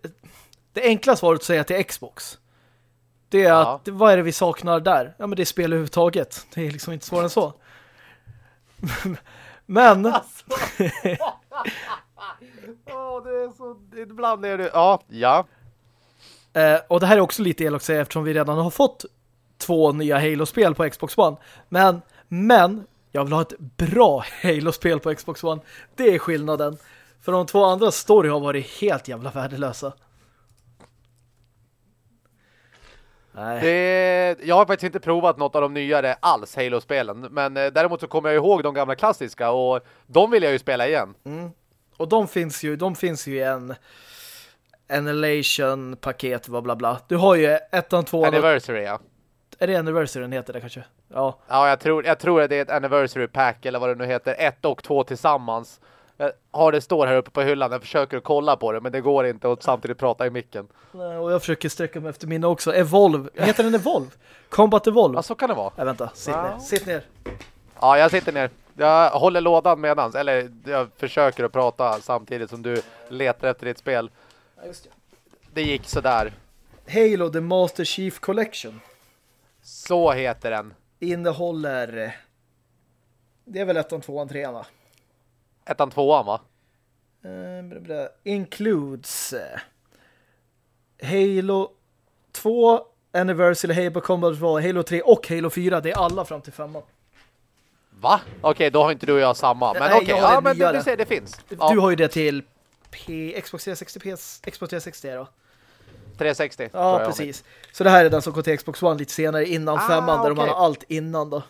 det enkla svaret att säga till Xbox. Det är ja. att, vad är det vi saknar där? Ja men det är spel överhuvudtaget. Det är liksom inte svårare än så. men... Alltså. oh, det är så... Ibland är det... Ja, ja. Eh, och det här är också lite elakt att säga eftersom vi redan har fått två nya Halo-spel på Xbox One. Men, men jag vill ha ett bra Halo-spel på Xbox One. Det är skillnaden. För de två andra story har varit helt jävla värdelösa. Nej. Det, jag har faktiskt inte provat något av de nyare alls Halo-spelen. Men eh, däremot så kommer jag ihåg de gamla klassiska och de vill jag ju spela igen. Mm. Och de finns ju, de finns ju i en Annihilation-paket, bla bla bla. Du har ju ettan, tvåan... Anniversary, ja. Är det Anniversary den heter det kanske? Ja. Ja, jag tror, jag tror att det är ett Anniversary pack eller vad det nu heter. Ett och två tillsammans. Jag har det står här uppe på hyllan. Jag försöker kolla på det, men det går inte att samtidigt prata i micken. Nej, och jag försöker sträcka mig efter mina också. Evolve. Heter den Evolve? Combat Evolve. Ja, så kan det vara. Ja, vänta. Sitt ja. ner. Sitt ner. Ja, jag sitter ner. Jag håller lådan medans. Eller jag försöker att prata samtidigt som du letar efter ditt spel. Ja, just det. Det gick sådär. Halo The Master Chief Collection. Så heter den. Innehåller... Det är väl ettan, tvåan, trean va? Ettan, tvåan va? Uh, includes uh, Halo 2, Anniversary, Halo Combat War, Halo 3 och Halo 4. Det är alla fram till femman. Va? Okej, okay, då har inte du och jag samma. Men okej, okay. ja, men du, du ser, det finns. Du ja. har ju det till P Xbox 360, PS, Xbox 360 då. 360. Ja, precis. Så det här är den som går till Xbox One lite senare innan ah, femman där okay. de har allt innan då.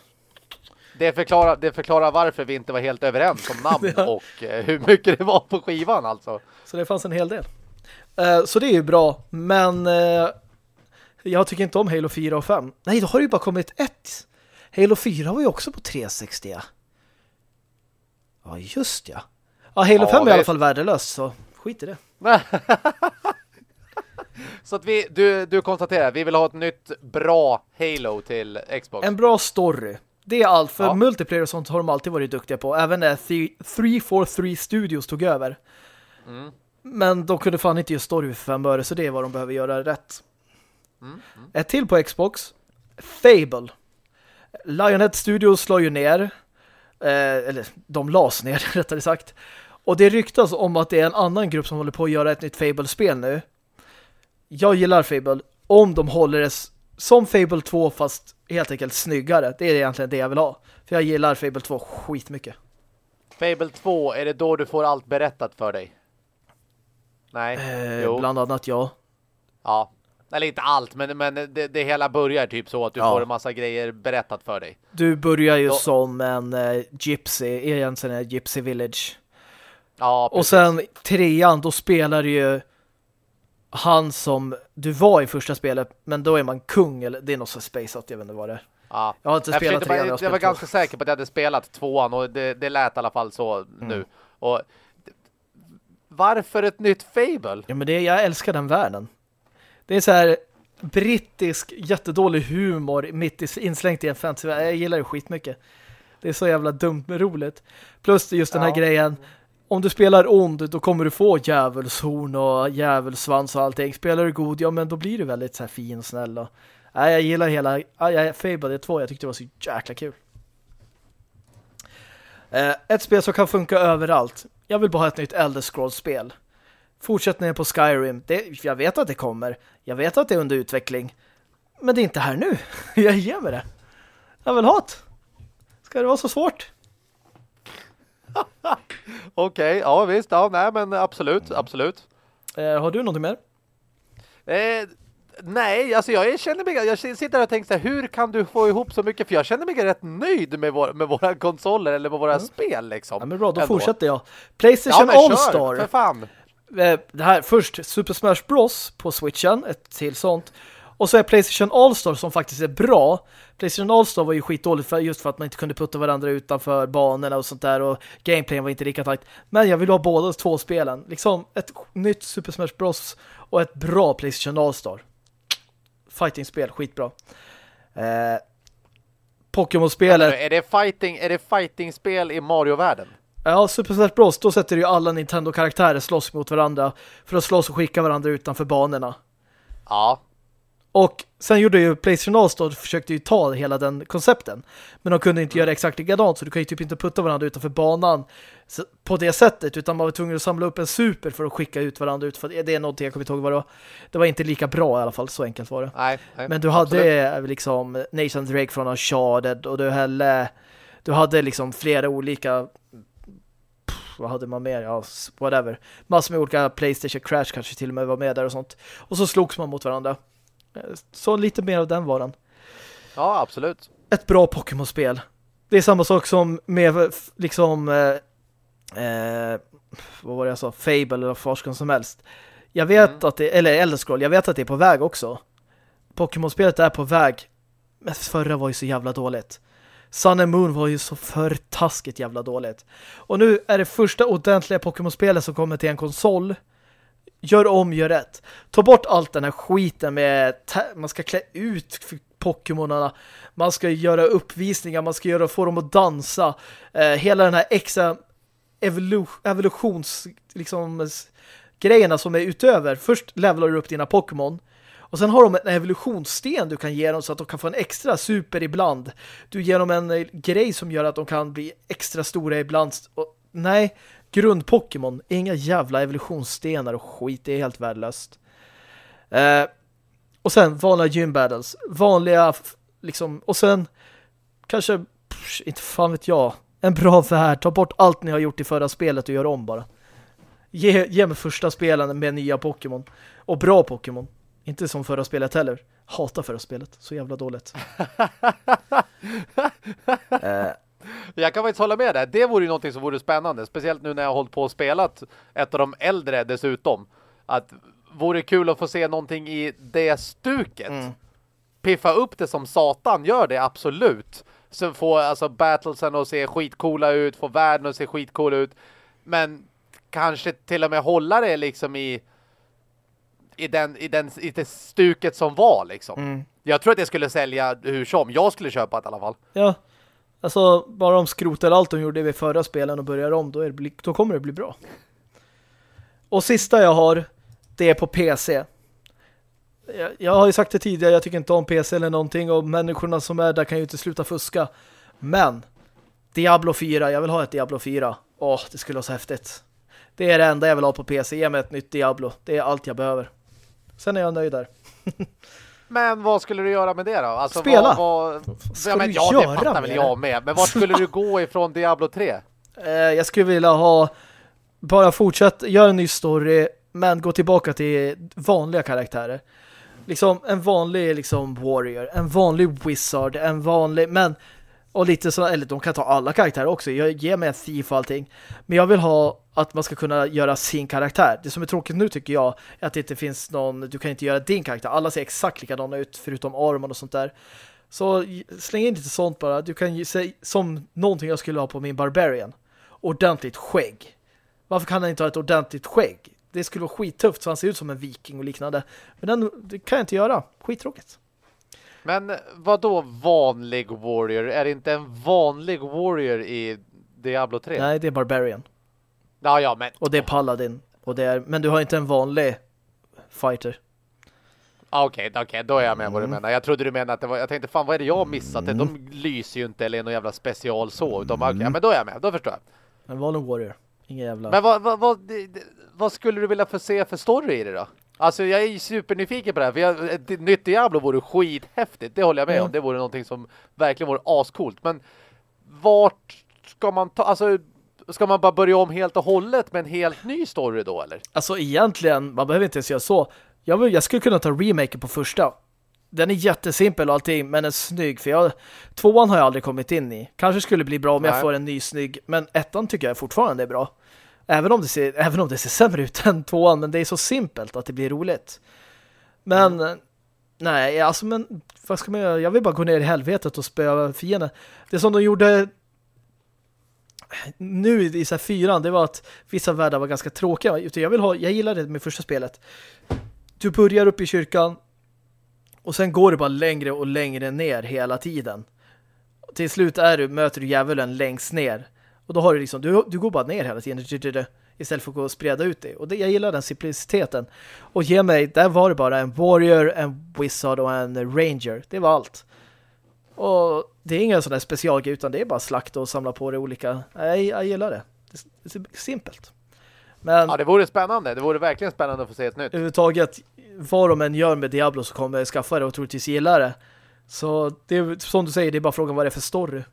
Det förklarar, det förklarar varför vi inte var helt överens om namn ja. och eh, hur mycket det var på skivan alltså. Så det fanns en hel del. Uh, så det är ju bra, men uh, jag tycker inte om Halo 4 och 5. Nej, då har det ju bara kommit ett. Halo 4 var ju också på 360. Ja, ja just ja. Ja, Halo ja, 5 är i alla fall värdelös, så skit i det. Så att vi, du, du konstaterar, vi vill ha ett nytt bra Halo till Xbox. En bra story. Det är allt, för ja. multiplayer och sånt har de alltid varit duktiga på. Även när 343 Studios tog över. Mm. Men de kunde fan inte göra story för fem öre, så det är vad de behöver göra rätt. Mm. Mm. Ett till på Xbox. Fable. Lionhead Studios slår ju ner. Eh, eller, de las ner, rättare sagt. Och det ryktas om att det är en annan grupp som håller på att göra ett nytt Fable-spel nu. Jag gillar Fable om de håller det som Fable 2 fast helt enkelt snyggare. Det är egentligen det jag vill ha. För jag gillar Fable 2 skitmycket. Fable 2, är det då du får allt berättat för dig? Nej, eh, Bland annat ja. Ja, eller inte allt, men, men det, det hela börjar typ så att du ja. får en massa grejer berättat för dig. Du börjar ju då... som en uh, gypsy, egentligen en gypsy village. Ja, precis. Och sen trean, då spelar du ju han som du var i första spelet, men då är man kung, eller det är något så space jag vet inte vad det är. Ja. Jag har inte jag spelat trean, jag, jag var ganska säker på att jag hade spelat tvåan och det, det lät i alla fall så mm. nu. Och varför ett nytt Fable? Ja, men det, jag älskar den världen. Det är så här brittisk, jättedålig humor mitt i, inslängt i en fantasy. Jag gillar det skitmycket. Det är så jävla dumt med roligt. Plus just den här ja. grejen. Om du spelar ond, då kommer du få djävulshorn och djävulsvans och allting. Spelar du god, ja men då blir du väldigt så här fin och snäll. Och, nej, jag gillar hela... Jag Fable 2, jag tyckte det var så jäkla kul. Eh, ett spel som kan funka överallt. Jag vill bara ha ett nytt Elder Scrolls-spel fortsättningen på Skyrim. Det, jag vet att det kommer. Jag vet att det är under utveckling. Men det är inte här nu. jag ger mig det. Jag vill ha det. Ska det vara så svårt? Okej, okay, ja visst. Ja, nej men absolut, absolut. Eh, har du någonting mer? Eh, nej, alltså jag känner mig, jag sitter och tänker så här, hur kan du få ihop så mycket? För jag känner mig rätt nöjd med, vår, med våra konsoler eller med våra mm. spel liksom. Ja men bra, då Ändå. fortsätter jag. Playstation ja, All-Star. för fan. Eh, det här först Super Smash Bros på Switchen, ett till sånt. Och så är Playstation All-Star som faktiskt är bra. Playstation All-Star var ju skitdåligt för, just för att man inte kunde putta varandra utanför banorna och sånt där och gameplayen var inte lika tajt. Men jag vill ha båda två spelen. Liksom ett nytt Super Smash Bros och ett bra Playstation All-Star. Fighting-spel, skitbra. Eh, Pokémon-spelet... Är det fighting, är det fighting-spel i Mario-världen? Ja, Super Smash Bros. Då sätter ju alla Nintendo-karaktärer slåss mot varandra för att slåss och skicka varandra utanför banorna. Ja. Och sen gjorde ju PlayStation All-Star försökte ju ta hela den koncepten. Men de kunde inte mm. göra exakt likadant så du kan ju typ inte putta varandra utanför banan på det sättet utan man var tvungen att samla upp en super för att skicka ut varandra ut. För det är någonting jag kommer inte ihåg vad det var. Det var inte lika bra i alla fall, så enkelt var det. Nej, nej Men du hade absolut. liksom Nathan Drake från Uncharted och du hade, du hade liksom flera olika vad hade man mer? Ja, whatever. Massor med olika Playstation Crash kanske till och med var med där och sånt. Och så slogs man mot varandra. Så lite mer av den varan. Ja, absolut. Ett bra Pokémon-spel. Det är samma sak som med liksom eh, eh, vad var det jag sa? Fable eller forskning som helst. Jag vet mm. att det, eller Elder Scroll, jag vet att det är på väg också. Pokémon-spelet är på väg. Men förra var ju så jävla dåligt. Sun and Moon var ju så för taskigt jävla dåligt. Och nu är det första ordentliga Pokémon-spelet som kommer till en konsol. Gör om, gör rätt. Ta bort allt den här skiten med man ska klä ut Pokémonerna. Man ska göra uppvisningar, man ska göra få dem att dansa. Eh, hela den här extra evolution, evolutions liksom grejerna som är utöver. Först levlar du upp dina Pokémon och sen har de en evolutionssten du kan ge dem så att de kan få en extra super ibland. Du ger dem en eh, grej som gör att de kan bli extra stora ibland. Och, nej, grund-Pokémon. Inga jävla evolutionsstenar och skit. Det är helt värdelöst. Eh, och sen vanliga gym battles. Vanliga, liksom, och sen kanske, pff, inte fan vet jag, en bra värld. Ta bort allt ni har gjort i förra spelet och gör om bara. Ge, ge mig första spelen med nya Pokémon. Och bra Pokémon. Inte som förra spelet heller. Hatar förra spelet. Så jävla dåligt. eh. Jag kan faktiskt hålla med där. Det vore ju någonting som vore spännande. Speciellt nu när jag har hållit på och spelat ett av de äldre dessutom. Att vore kul att få se någonting i det stuket. Mm. Piffa upp det som satan gör det, absolut. Så få alltså battlesen att se skitcoola ut. Få världen att se skitcool ut. Men kanske till och med hålla det liksom i i, den, i, den, i det stuket som var liksom. Mm. Jag tror att det skulle sälja hur som. Jag skulle köpa det i alla fall. Ja, alltså bara de skrotar allt de gjorde vid förra spelen och börjar om, då, är det, då kommer det bli bra. Och sista jag har, det är på PC. Jag, jag har ju sagt det tidigare, jag tycker inte om PC eller någonting och människorna som är där kan ju inte sluta fuska. Men Diablo 4, jag vill ha ett Diablo 4. Åh, det skulle vara så häftigt. Det är det enda jag vill ha på PC. Ge mig ett nytt Diablo. Det är allt jag behöver. Sen är jag nöjd där. Men vad skulle du göra med det då? Alltså, Spela! Vad, vad... Ska Ja, men, du ja göra det fattar väl jag med. Men vart skulle du gå ifrån Diablo 3? Eh, jag skulle vilja ha bara fortsätta, göra en ny story men gå tillbaka till vanliga karaktärer. Liksom en vanlig liksom warrior, en vanlig wizard, en vanlig, men och lite så, eller de kan ta alla karaktärer också. Jag ger mig en thief och allting. Men jag vill ha att man ska kunna göra sin karaktär. Det som är tråkigt nu tycker jag är att det inte finns någon, du kan inte göra din karaktär. Alla ser exakt likadana ut förutom armen och sånt där. Så släng in lite sånt bara. Du kan ju säga som någonting jag skulle ha på min Barbarian. Ordentligt skägg. Varför kan han inte ha ett ordentligt skägg? Det skulle vara skittufft för han ser ut som en viking och liknande. Men den, det kan jag inte göra. Skittråkigt. Men vad då vanlig warrior? Är det inte en vanlig warrior i Diablo 3? Nej, det är Barbarian. Ja, ja, men... Och det är Paladin. Och det är, men du har inte en vanlig fighter. Ah, Okej, okej, då är jag med vad Mm. du menar. Jag trodde du menade att det var... Jag tänkte, fan vad är det jag har missat? De lyser ju inte eller är någon jävla special så. Utan Mm. men då är jag med, då förstår jag. En vanlig warrior. Ingen jävla... Men vad, vad, vad, vad skulle du vilja få se för story i det då? Alltså jag är ju supernyfiken på det här. För jag, ett nytt Diablo vore skithäftigt. Det håller jag med Ja. om. Det vore någonting som verkligen vore ascoolt. Men vart ska man ta... Alltså ska man bara börja om helt och hållet med en helt ny story då eller? Alltså egentligen, man behöver inte ens göra så. Jag, jag skulle kunna ta remaken på första. Den är jättesimpel och allting, men är snygg. För jag, tvåan har jag aldrig kommit in i. Kanske skulle bli bra om jag Nej. får en ny snygg. Men ettan tycker jag fortfarande är bra. Även om det ser, även om det ser sämre ut än tvåan. Men det är så simpelt att det blir roligt. Men, Mm. nej, alltså men vad ska man göra? Jag vill bara gå ner i helvetet och spöa fienden. Det som de gjorde nu i så här fyran, det var att vissa världar var ganska tråkiga. Jag, vill ha, jag gillade det med första spelet. Du börjar upp i kyrkan och sen går du bara längre och längre ner hela tiden. Till slut är du, möter du djävulen längst ner. Och då har du liksom, du, du går bara ner hela tiden istället för att gå och spreda ut det. Och det, jag gillar den simpliciteten. Och ge mig, där var det bara en warrior, en wizard och en ranger. Det var allt. Och det är inga sådana specialgrejer utan det är bara slakta och samla på det olika. Nej, jag gillar det. Det är simpelt. Men Ja, det vore spännande. Det vore verkligen spännande att få se ett nytt. överhuvudtaget, vad de än gör med Diablo så kommer jag skaffa det och troligtvis gilla det. Så det är som du säger, det är bara frågan vad det är för story.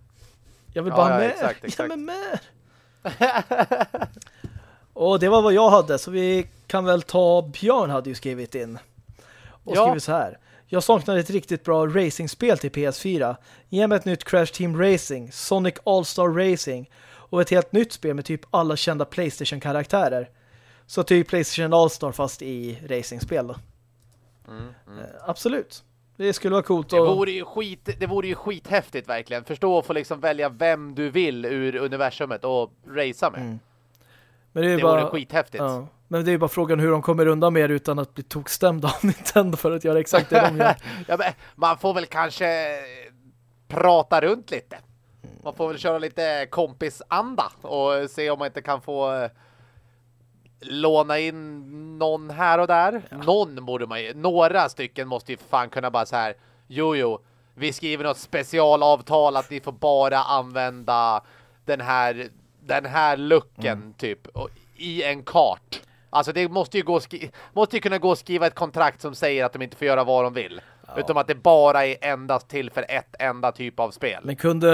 Jag vill Ja, bara ja, med. exakt, exakt. Ja, men med. och det var vad jag hade, så vi kan väl ta Björn hade ju skrivit in. Och Ja. skrivit så här. Jag saknar ett riktigt bra racingspel till PS4. Ge mig ett nytt Crash Team Racing, Sonic All-Star Racing och ett helt nytt spel med typ alla kända Playstation-karaktärer. Så typ Playstation All-Star fast i racingspel då. Eh, Absolut. Det skulle vara coolt. Det Och... vore, ju skit, det vore ju skithäftigt verkligen. Förstå att få liksom välja vem du vill ur universumet och racea med. Mm. Men det är Det bara... vore skithäftigt. Ja. Men det är bara frågan hur de kommer undan med det utan att bli tokstämda av Nintendo för att göra exakt det de gör. ja, men man får väl kanske prata runt lite. Man får väl köra lite kompisanda och se om man inte kan få eh, låna in någon här och där. Någon borde man ju, några stycken måste ju fan kunna bara så här, jo jo, vi skriver något specialavtal att ni får bara använda den här den här looken typ och, i en kart. Alltså det måste ju gå måste ju kunna gå och skriva ett kontrakt som säger att de inte får göra vad de vill. Utom att det bara är endast till för ett enda typ av spel. Men kunde,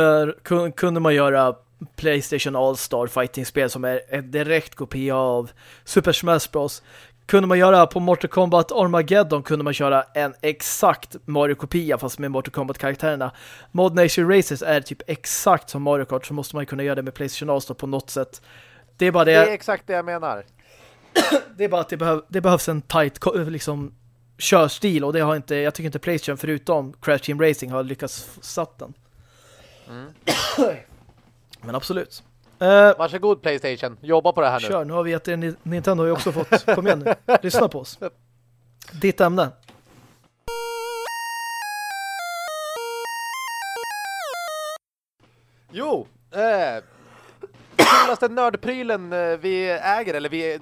kun- kunde man göra Playstation All-Star fighting-spel som är en direkt kopia av Super Smash Bros. Kunde man göra på Mortal Kombat Armageddon kunde man köra en exakt Mario-kopia fast med Mortal Kombat-karaktärerna. Mod Nation Races är typ exakt som Mario Kart så måste man kunna göra det med Playstation All-Star på något sätt. Det är bara det, Det är exakt det jag menar. det är bara att det, behöv, det behövs en tight ko- liksom körstil och det har inte, jag tycker inte Playstation förutom Crash Team Racing har lyckats satt den. Men absolut. Eh, Varsågod Playstation, jobba på det här nu. kör, nu har vi gett er Ni- Nintendo har ju också fått. Kom igen nu, lyssna på oss. Ditt ämne. Jo, eh, coolaste nördprylen eh, vi äger, eller vi,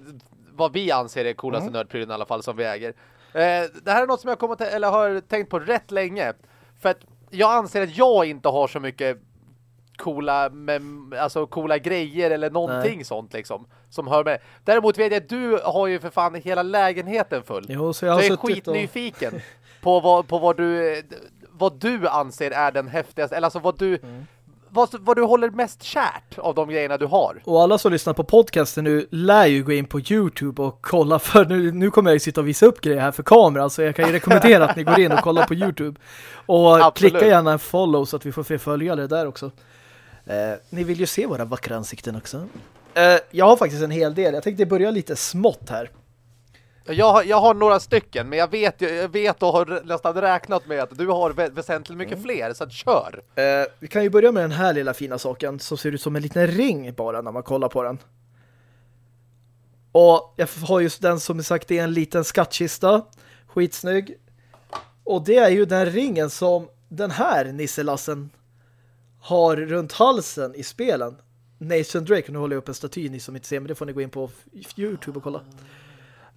vad vi anser är coolaste nördprylen i alla fall som vi äger. Eh, det här är något som jag kommer till, eller har tänkt på rätt länge. För att jag anser att jag inte har så mycket coola, alltså coola grejer eller någonting Nej. sånt liksom. Som hör med. Däremot vet jag att du har ju för fan hela lägenheten full. Jo, så jag, så jag är skitnyfiken och... på, vad, på vad du vad du anser är den häftigaste, eller alltså vad du mm vad, vad du håller mest kärt av de grejerna du har. Och alla som lyssnar på podcasten nu lär ju gå in på Youtube och kolla för nu, nu kommer jag ju sitta och visa upp grejer här för kameran så jag kan ju rekommendera att ni går in och kollar på Youtube. Och Absolut. klicka gärna en follow så att vi får fler följare där också. Eh, ni vill ju se våra vackra ansikten också. Eh, jag har faktiskt en hel del. Jag tänkte börja lite smått här. Jag har, jag har några stycken, men jag vet, jag vet och har nästan räknat med att du har väsentligt mycket mm. fler, så att kör. Eh, vi kan ju börja med den här lilla fina saken som ser ut som en liten ring bara när man kollar på den. Och jag har just den som sagt, är en liten skattkista. Skitsnygg. Och det är ju den ringen som den här nisselassen har runt halsen i spelen. Nathan Drake, nu håller jag upp en staty ni som inte ser, men det får ni gå in på Youtube och kolla.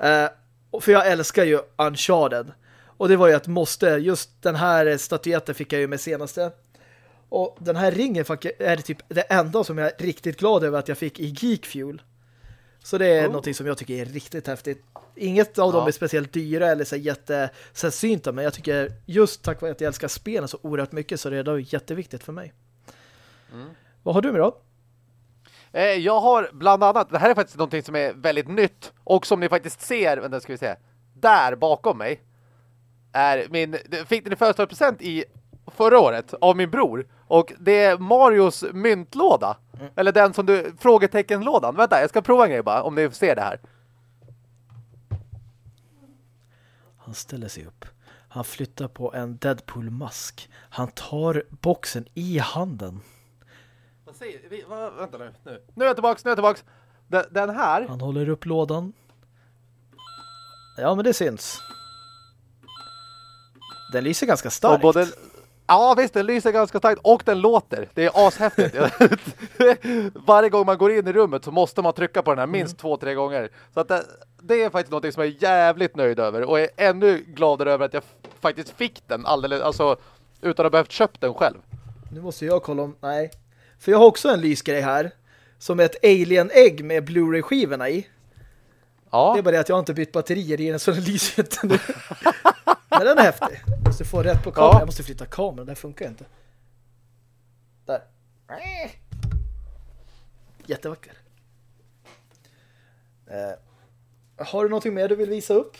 Uh, för jag älskar ju Uncharted. Och det var ju ett måste. Just den här statyetten fick jag ju med senaste. Och den här ringen är typ det enda som jag är riktigt glad över att jag fick i Geek Fuel. Så det är oh. någonting som jag tycker är riktigt häftigt. Inget av ja. dem är speciellt dyra eller så jättesällsynta, men jag tycker just tack vare att jag älskar spelen så oerhört mycket så det är det jätteviktigt för mig. Mm. Vad har du med då? Eh, jag har bland annat, det här är faktiskt någonting som är väldigt nytt och som ni faktiskt ser, vänta ska vi se, där bakom mig är min, fick den i födelsedagspresent i förra året av min bror och det är Marios myntlåda mm. eller den som du, frågeteckenlådan vänta, jag ska prova en grej bara, om ni ser det här Han ställer sig upp han flyttar på en Deadpool-mask. Han tar boxen i handen. Vad säger vi? Va, vänta nu, nu. Nu är jag tillbaks, nu är jag tillbaks. Den, den här. Han håller upp lådan. Ja, men det syns. Den lyser ganska starkt. Både, ja, visst, den lyser ganska starkt. Och den låter. Det är ashäftigt. Varje gång man går in i rummet så måste man trycka på den här minst mm. två, tre gånger. Så att det, det, är faktiskt något som jag är jävligt nöjd över. Och är ännu gladare över att jag faktiskt fick den alldeles, alltså utan att ha behövt köpt den själv. Nu måste jag kolla om, nej, för jag har också en lysgrej här. Som är ett alien-ägg med Blu-ray-skivorna i. Ja. Det är bara det att jag inte bytt batterier i den så den lyser inte nu. Men den är häftig. Jag måste få rätt på kameran. Ja. Jag måste flytta kameran, den funkar inte. Där. Jättevacker. Eh, har du någonting mer du vill visa upp?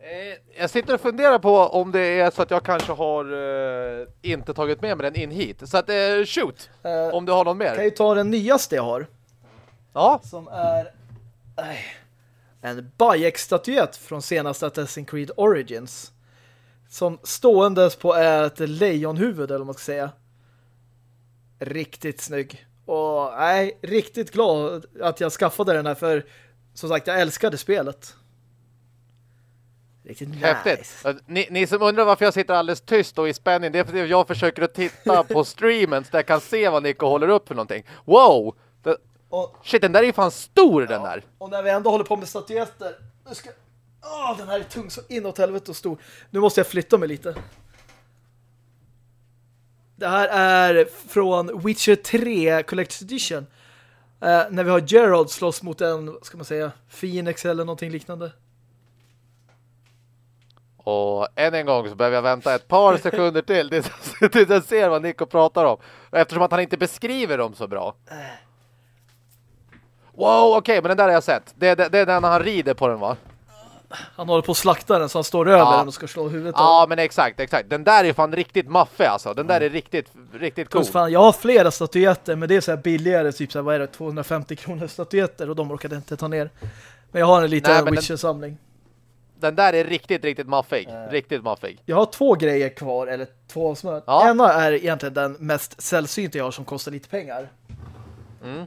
Eh, jag sitter och funderar på om det är så att jag kanske har uh, inte tagit med mig den in hit. Så att, uh, shoot, uh, om du har någon mer. Kan ju ta den nyaste jag har. Ja. Som är nej, en Bayek-statyett från senaste Assassin's Creed Origins. Som ståendes på ett lejonhuvud, eller vad man ska säga. Riktigt snygg. Och nej, riktigt glad att jag skaffade den här för som sagt, jag älskade spelet. Riktigt Häftigt. Nice. Ni, ni, som undrar varför jag sitter alldeles tyst och i spänning, det är för att jag försöker att titta på streamen så jag kan se vad Nico håller upp för någonting. Wow! Det, och, shit, den där är ju fan stor ja, den där. Och när vi ändå håller på med statyetter, nu ska... Åh, den här är tung så inåt helvete och stor. Nu måste jag flytta mig lite. Det här är från Witcher 3 Collector's Edition. Uh, när vi har Gerald slåss mot en, vad ska man säga, Phoenix eller någonting liknande. Och än en gång så behöver jag vänta ett par sekunder till tills jag ser vad Nico pratar om. Eftersom att han inte beskriver dem så bra. Wow, okej, okay, men den där har jag sett. Det, det, det är den han rider på den va? Han håller på att slakta den så han står över ja. den och ska slå huvudet av. Ja, men exakt, exakt. Den där är fan riktigt maffig alltså. Den där är riktigt, riktigt cool. Fan, jag har flera statyetter, men det är så här billigare, typ så här, vad är det, 250 kronor statyetter och de orkade inte ta ner. Men jag har en liten Witcher-samling den där är riktigt, riktigt maffig. Äh. Riktigt maffig. Jag har två grejer kvar, eller två smör. Ja. Ena är egentligen den mest sällsynta jag har som kostar lite pengar. Mm.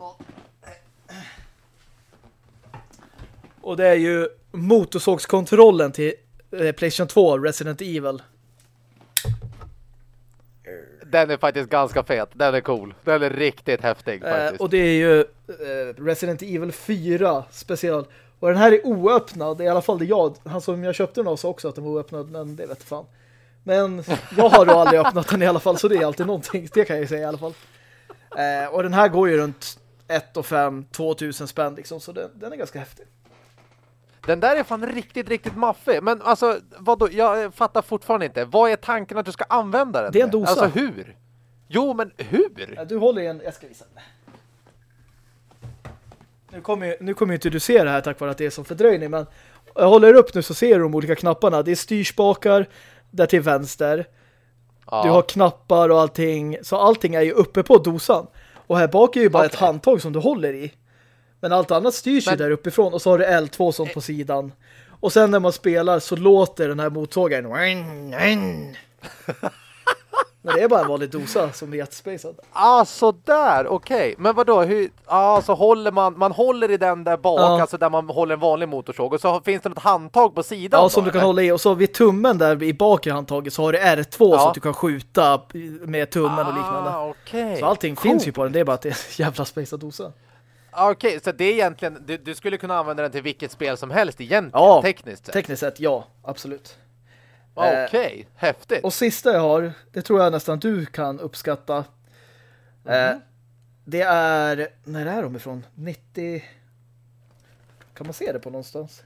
Och det är ju motorsågskontrollen till eh, PlayStation 2, Resident Evil. Den är faktiskt ganska fet. Den är cool. Den är riktigt häftig eh, faktiskt. och det är ju eh, Resident Evil 4 special. Och den här är oöppnad, i alla fall det jag. Han som jag köpte den av sa också att den var oöppnad, men det vet fan. Men jag har då aldrig öppnat den i alla fall, så det är alltid någonting. Det kan jag säga i alla fall. Eh, och den här går ju runt 1 och 5, 2000 spänn liksom, så den, den är ganska häftig. Den där är fan riktigt, riktigt maffig. Men alltså, vadå? Jag fattar fortfarande inte. Vad är tanken att du ska använda den? Det är en dosa. Alltså hur? Jo, men hur? Du håller i en, jag ska visa. Nu kommer, ju- nu kommer ju inte du se det här tack vare att det är som fördröjning, men jag håller upp nu så ser du de olika knapparna. Det är styrspakar där till vänster. Ja. Du har knappar och allting. Så allting är ju uppe på dosan. Och här bak är ju bara ett Okej. handtag som du håller i. Men allt annat styrs ju Men- där uppifrån. Och så har du L2 som på sidan. Och sen när man spelar så låter den här motsågaren. Men det är bara en vanlig dosa som är jättespacad. Ah, sådär, okej. Men vadå, hur, ah, så håller man, man håller i den där bak, Ja. alltså där man håller en vanlig motorsåg. Och så finns det något handtag på sidan Ja, då, som du kan eller? hålla i. Och så vid tummen där i bakre handtaget så har du R2 så Ja. att du kan skjuta med tummen och liknande. Ah, okej. Så allting Cool. finns ju på den. Det är bara att det är en jävla spacad dosa. Ah, Okej, så det är egentligen, du, du skulle kunna använda den till vilket spel som helst egentligen, Ja, tekniskt sett. Tekniskt sett, ja. Absolut. Ah, Okej, häftigt. Och sista jag har, det tror jag nästan du kan uppskatta. Eh, det är, när är de ifrån? 90... Kan man se det på någonstans?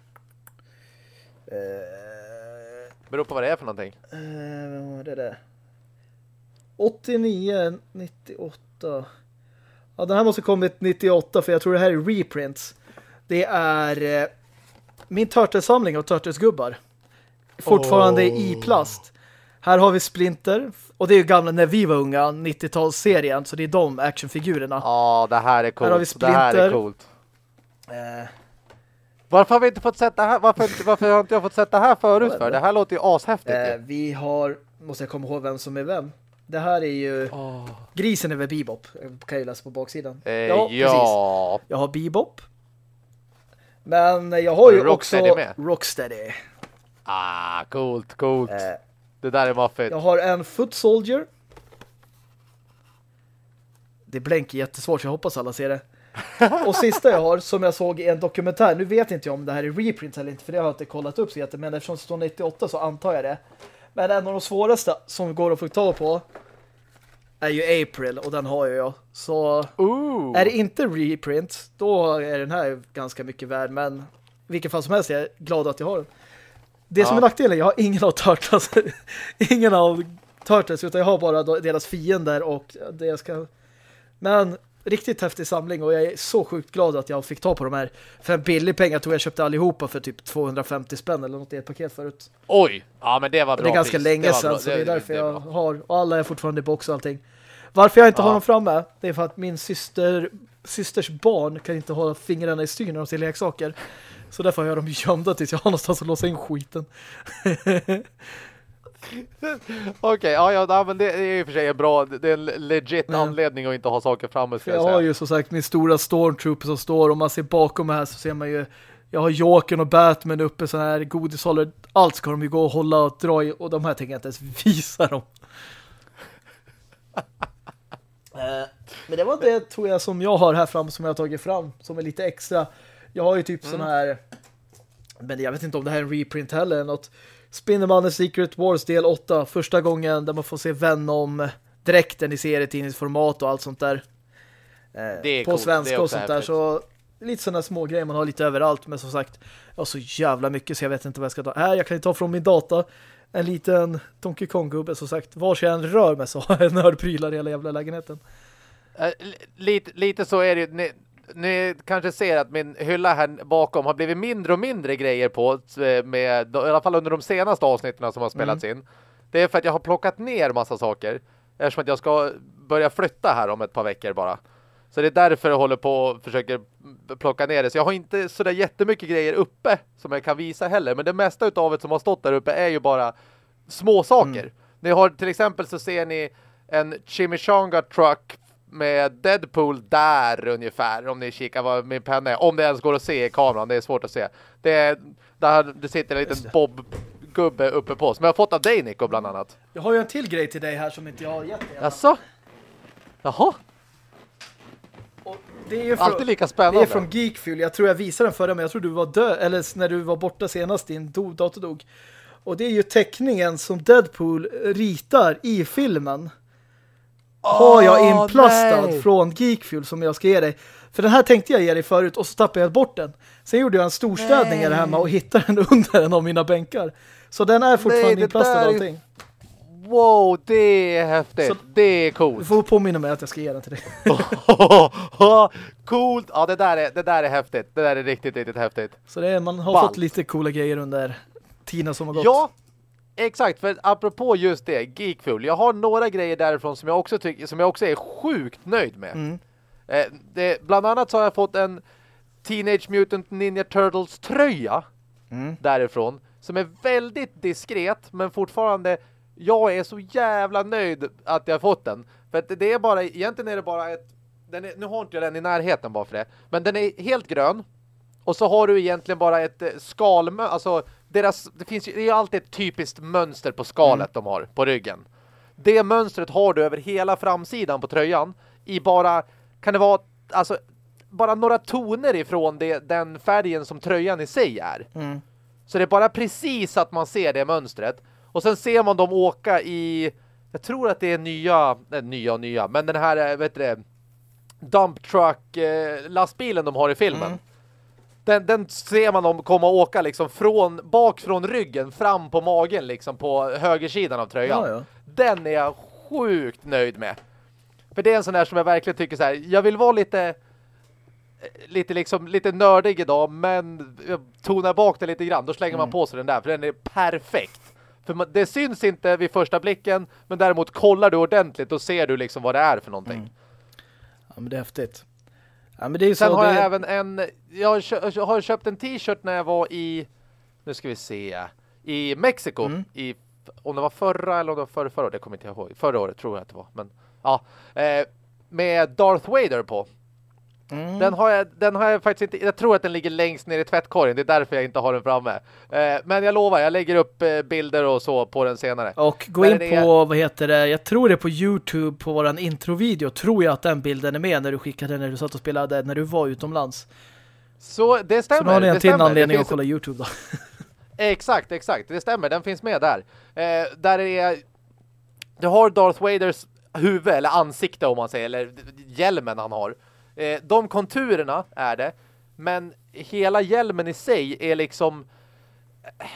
Eh, Beror på vad det är för någonting. eh, vad är det? 89, 98. Ja, den här måste ha kommit 98 för jag tror det här är reprints. Det är eh, min Turtles-samling av Turtles-gubbar. Fortfarande Oh. i plast. Här har vi Splinter. Och det är ju gamla när vi var unga, 90-talsserien. Så det är de actionfigurerna. Ja, det här är coolt. har vi det här är Splinter. coolt. Eh, Varför har vi inte fått sett det här? Varför, varför har inte jag fått sett det här förut för? Det här låter ju ashäftigt. eh, vi har, måste jag komma ihåg vem som är vem. Det här är ju, Åh. grisen väl Bebop. Kan ju läsa på baksidan. Eh, ja, precis. ja. Jag har Bebop. Men jag har ju Rocksteady också med? Rocksteady. Ah, coolt, coolt. Eh, Det där är maffigt. jag har en Foot Soldier. Det blänker jättesvårt så jag hoppas alla ser det. Och sista jag har, som jag såg i en dokumentär, nu vet inte jag om det här är reprint eller inte, för det har jag inte kollat upp så jätte, men eftersom det står 98 så antar jag det. Men en av de svåraste som går att få tag på är ju April, och den har ju jag. Så Ooh. är det inte reprint, då är den här ganska mycket värd, men vilken fall som helst är jag glad att jag har den. Det som Ja. är nackdelen, jag har ingen av Turtles, ingen av Turtles, utan jag har bara deras fiender och det jag ska... Men riktigt häftig samling och jag är så sjukt glad att jag fick ta på de här. För en billig pengar tror jag köpte allihopa för typ 250 spänn eller något i ett paket förut. Oj, ja men det var bra det är ganska pris. länge sedan så det är därför det är jag har, och alla är fortfarande i box och allting. Varför jag inte har Ja. dem framme, det är för att min syster, systers barn kan inte ha fingrarna i styr när de ser leksaker. Så därför har jag dem gömda tills jag har någonstans att låsa in skiten. Okej, ja, ja nej, men det är i och för sig bra, det är en legit Mm. anledning att inte ha saker framme ska jag jag har ju som sagt min stora stormtrooper som står och man ser bakom mig här så ser man ju jag har Jokern och Batman uppe så här godishållare. Allt ska de ju gå och hålla och dra i och de här tänker jag inte ens visa dem. Eh, Men det var det tror jag som jag har här fram som jag har tagit fram som är lite extra. Jag har ju typ sån här men jag vet inte om det här är en reprint heller eller något. Spindelmannen Secret Wars del 8 första gången där man får se Venom dräkten i serietidningsformat och allt sånt där. Eh, på coolt, det svenska och sånt där så lite sådana små grejer man har lite överallt men som sagt jag har så jävla mycket så jag vet inte vad jag ska ta. Här, jag kan ju ta från min data en liten Donkey Kong-gubbe som sagt. Var sig en rör med så har jag nördprylar i hela jävla lägenheten. Eh, li- lite, lite så är det ju. Ni, kanske ser att min hylla här bakom har blivit mindre och mindre grejer på eh, med, i alla fall under de senaste avsnitten som har spelats Mm. in. Det är för att jag har plockat ner massa saker. Eftersom att jag ska börja flytta här om ett par veckor bara. Så det är därför jag håller på och försöker plocka ner det. Så jag har inte sådär jättemycket grejer uppe som jag kan visa heller. Men det mesta utav det som har stått där uppe är ju bara små saker. Mm. Ni har till exempel så ser ni en chimichanga truck med Deadpool där ungefär om ni kikar vad min penna är. Om det ens går att se i kameran, det är svårt att se. Det, är, där det sitter en liten det. Bob-gubbe uppe på. Som jag har fått av dig Nico bland annat. Jag har ju en till grej till dig här som inte jag har gett dig. Jaså? Jaha, Och Det är ju från, alltid lika det spännande. är från Geekfuel. Jag tror jag visade den förra men jag tror du var död. Eller när du var borta senast din dator dog. Och det är ju teckningen som Deadpool ritar i filmen. Har jag inplastad nej. från Geekfuel som jag ska ge dig. För den här tänkte jag ge dig förut och så tappade jag bort den. Sen gjorde jag en storstädning här hemma och hittade den under en av mina bänkar. Så den är fortfarande Nej, det inplastad och är- allting. Wow, det är häftigt. Så- det är Du coolt. får påminna mig att jag ska ge den till dig. coolt. Ja, det där, är, det där är häftigt. Det där är riktigt, riktigt häftigt. Så det är, man har Ballt. fått lite coola grejer under tiden som har gått. Ja, exakt. För apropå just det, Geekfuel. Jag har några grejer därifrån som jag också, tycker, som jag också är sjukt nöjd med. Mm. Eh, det, bland annat så har jag fått en Teenage Mutant Ninja Turtles tröja Mm. därifrån. Som är väldigt diskret men fortfarande jag är så jävla nöjd att jag har fått den. För att det är bara, egentligen är det bara ett är, nu har inte jag den i närheten bara för det. Men den är helt grön. Och så har du egentligen bara ett eh, skal, alltså deras, det finns ju, det är alltid ett typiskt mönster på skalet de har på ryggen. Det mönstret har du över hela framsidan på tröjan i bara, kan det vara, alltså bara några toner ifrån det, den färgen som tröjan i sig är. Mm. Så det är bara precis att man ser det mönstret. Och sen ser man dem åka i, jag tror att det är nya, nej, nya och nya, men den här, eh, vet du det, dump truck eh, lastbilen de har i filmen. Mm. Den, den ser man dem komma och åka liksom från, bak från ryggen fram på magen liksom på högersidan av tröjan. Ja, ja. Den är jag sjukt nöjd med. För det är en sån där som jag verkligen tycker så här, jag vill vara lite lite liksom lite nördig idag men jag tonar bak det lite grann. Då slänger man på sig den där för den är perfekt. För man, det syns inte vid första blicken men däremot kollar du ordentligt och ser du liksom vad det är för någonting. Ja, men det är häftigt. Ja, men det är Sen så har jag det... även en jag har kö- jag har köpt en t-shirt när jag var i nu ska vi se i Mexiko Mm. i om det var förra eller om det var förra, förra året, det kommer inte jag ihåg. Förra året tror jag att det var. Men ja, eh, med Darth Vader på. Mm. Den har jag den har jag faktiskt inte jag tror att den ligger längst ner i tvättkorgen. Det är därför jag inte har den framme. Eh, men jag lovar, jag lägger upp eh, bilder och så på den senare. Och gå Men in det är- på, vad heter det, jag tror det är på Youtube på våran introvideo, tror jag att den bilden är med när du skickade när du satt och spelade, när du var utomlands. Så det stämmer. Så nu har ni en till anledning att kolla Youtube då. Exakt, exakt. Det stämmer. Den finns med där. Eh, där är... Du har Darth Vaders huvud, eller ansikte om man säger, eller hjälmen han har. Eh, de konturerna är det. Men hela hjälmen i sig är liksom... eh,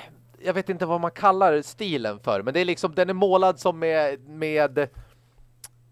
Jag vet inte vad man kallar stilen för. Men det är liksom, den är målad som med... med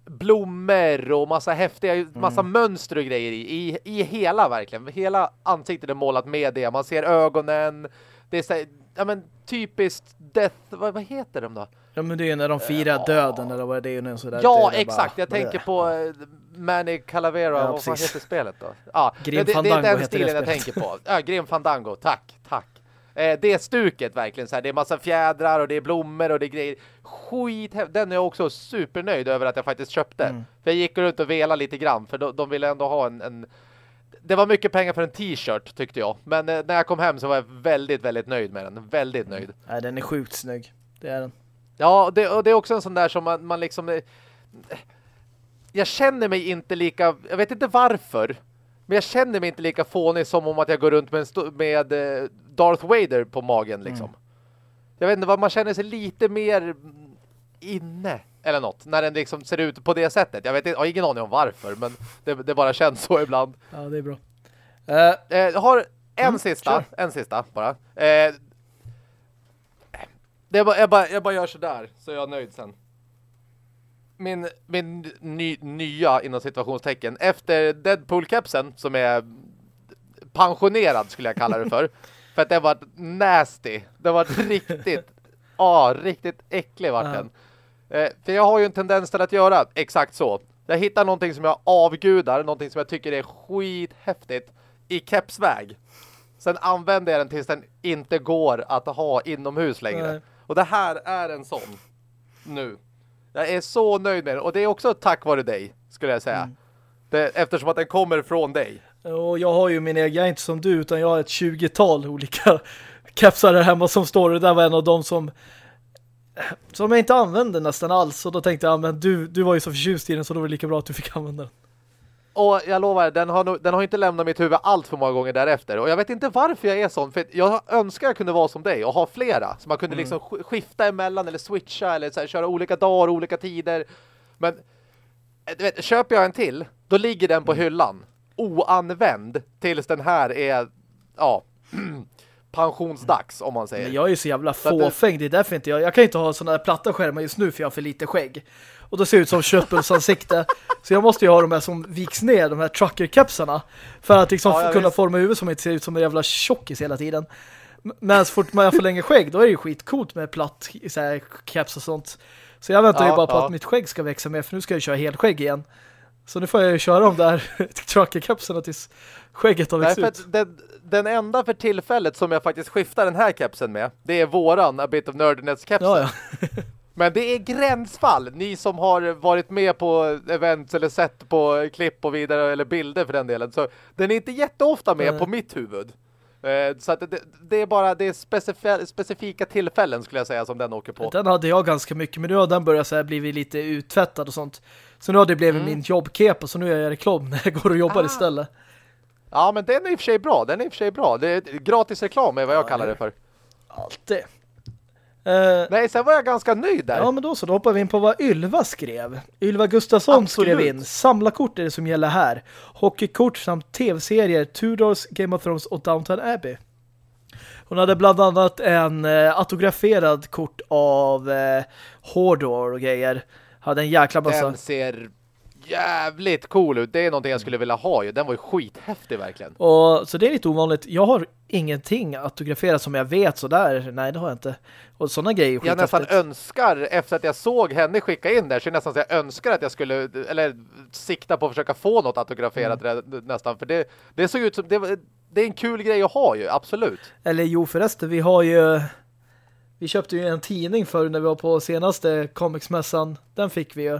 blommor och massa häftiga, massa mönster och grejer i, i, i hela verkligen. Hela ansiktet är målat med det. Man ser ögonen. Det är så ja men typiskt death, vad, vad heter de då? Ja men det är ju när de firar döden eller vad det är nu sådär. ja, är exakt. bara- Jag tänker på uh, Manny Calavera, Ja, vad fan precis. heter spelet då? Ja, Grim det, det, det är Fandango den stilen jag tänker på. Ja, Grim Fandango, tack, tack. Eh, det är stuket verkligen så här. Det är massa fjädrar och det är blommor och det är grejer. Skit, den är jag också supernöjd över att jag faktiskt köpte. Mm. För jag gick runt och velade lite grann för de, de ville ändå ha en, en det var mycket pengar för en t-shirt tyckte jag. Men eh, när jag kom hem så var jag väldigt, väldigt nöjd med den. Väldigt nöjd. Nej, den är sjukt snygg. Det är den. Ja, det, och det är också en sån där som man, man liksom... eh, Jag känner mig inte lika... Jag vet inte varför. Men jag känner mig inte lika fånig som om att jag går runt med, med eh, Darth Vader på magen liksom. Jag vet inte vad man känner sig lite mer mm, inne eller något. När den liksom ser ut på det sättet. Jag vet inte, jag har ingen aning om varför. Men det, det bara känns så ibland. Ja, det är bra. Eh, Eh, jag har en Mm, sista, kör. en sista bara. Eh, det är bara, jag, bara, jag bara gör sådär, så jag är nöjd sen. Min, min ny, nya, inom situationstecken, efter Deadpool-kepsen, som är pensionerad skulle jag kalla det för. för att den var nasty. Den var riktigt, ja, riktigt äcklig vart den. Eh, för jag har ju en tendens till att göra exakt så. Jag hittar någonting som jag avgudar, någonting som jag tycker är skithäftigt i kepsväg. Sen använder jag den tills den inte går att ha inomhus längre. Nej. Och det här är en sån nu. Jag är så nöjd med den. Och det är också tack vare dig, skulle jag säga. Det, eftersom att den kommer från dig. och jag har ju min egen, jag är inte som du utan jag har ett 20-tal olika kepsar här hemma som står det där var en av dem som som jag inte använde nästan alls och då tänkte jag, men du, du var ju så förtjust i den så då var det lika bra att du fick använda den. Och jag lovar, den har, nog- den har inte lämnat mitt huvud allt för många gånger därefter. Och jag vet inte varför jag är sån. För jag önskar jag kunde vara som dig och ha flera. Så man kunde liksom sk- skifta emellan eller switcha eller så här, köra olika dagar, olika tider. Men du vet, köper jag en till, då ligger den på Mm. hyllan. Oanvänd tills den här är, ja, pensionsdags om man säger. Men jag är ju så jävla fåfäng, det är därför inte jag... Jag kan inte ha sådana här platta skärmar just nu för jag har för lite skägg. Och då ser det ut som köttbullsansikte. så jag måste ju ha de här som viks ner, de här trucker-kepsarna. För att liksom Ja, kunna visst. forma huvudet som inte ser ut som en jävla tjockis hela tiden. Men så fort man får längre skägg, då är det ju skitcoolt med platt så här, keps och sånt. Så jag väntar ju Ja, bara på ja. att mitt skägg ska växa mer, för nu ska jag köra helskägg igen. Så nu får jag ju köra de där trucker-kepsarna tills skägget har Nej, växt för ut. den, den enda för tillfället som jag faktiskt skiftar den här kepsen med, det är våran A Bit of Nerdiness-kepsen. Ja, ja. Men det är gränsfall. Ni som har varit med på events eller sett på klipp och vidare eller bilder för den delen. Så den är inte jätteofta med Nej. på mitt huvud. Eh, Så att det, det är bara det är specif- specifika tillfällen skulle jag säga som den åker på. Den hade jag ganska mycket, men nu har den börjat så här blivit lite uttvättad och sånt. Så nu har det blivit min jobbkepa, så nu är jag reklam när jag går och jobbar Ah. istället. Ja, men den är i och för sig bra. Den är i och för sig bra. Det är gratis reklam är vad jag Ja, kallar det- det för. Alltid. Eh, Nej, sen var jag ganska nöjd där. ja, men då så, då hoppar vi in på vad Ylva skrev. Ylva Gustafsson Absolut. skrev in, samlarkort är det som gäller här. Hockeykort samt tv-serier, Tudors, Game of Thrones och Downton Abbey. Hon hade bland annat en eh, autograferad kort av eh, Hodor och grejer. Hade en jäkla massa... Den ser jävligt cool ut. Det är någonting jag skulle vilja ha ju. Den var ju skithäftig verkligen. Och, så det är lite ovanligt. Jag har ingenting autograferat som jag vet sådär. Nej, det har jag inte. Och sådana grejer Jag nästan önskar, efter att jag såg henne skicka in där, så är nästan så jag önskar att jag skulle, eller sikta på att försöka få något autograferat Mm. nästan. För det, det såg ut som, det, det är en kul grej att ha ju, absolut. Eller jo förresten, vi har ju... Vi köpte ju en tidning för när vi var på senaste comicsmässan. Den fick vi ju.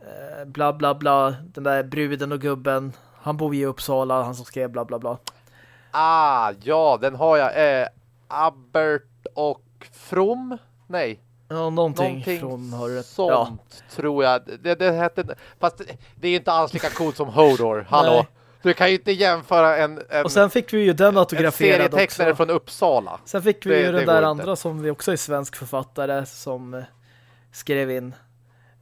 Eh, bla bla bla. Den där bruden och gubben. Han bor i Uppsala, han som skrev bla bla bla. Ah, ja, den har jag. Eh, Abbert och From? Nej, Ja, någonting, någonting från har du sånt Ja, tror jag. Det, det hette, fast det, är ju inte alls lika coolt som Hodor, hallå. Nej. Du kan ju inte jämföra en, en, och sen fick vi ju den en autograferad serietecknare också. från Uppsala. Sen fick vi Det- ju den där inte. andra som vi också är svensk författare som eh, skrev in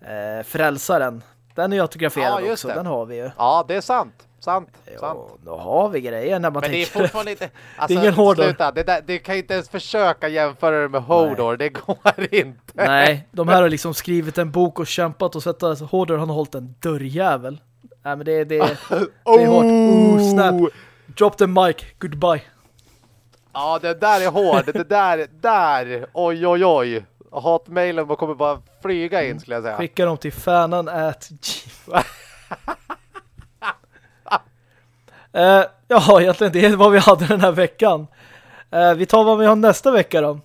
eh, Frälsaren. Den är ju autograferad Ja, också, det. den har vi ju. Ja, det är sant. Sant. sant. Ja, då har vi grejer när man Men det är tänker. fortfarande inte... Alltså, ingen Hodor. Sluta, det, där, det kan inte ens försöka jämföra det med Hodor. Det går inte. Nej, de här har liksom skrivit en bok och kämpat och sett att Hodor har hållit en dörrjävel. Nej men det, det, det är hårt. Oh, snap. Drop the mic. Goodbye. Ja, det där är hård. Det där, där. Oj, oj, oj. Hatmailen kommer bara flyga in skulle jag säga. Skicka dem till fanan at Eh, Ja, egentligen det är vad vi hade den här veckan. Eh, vi tar vad vi har nästa vecka då.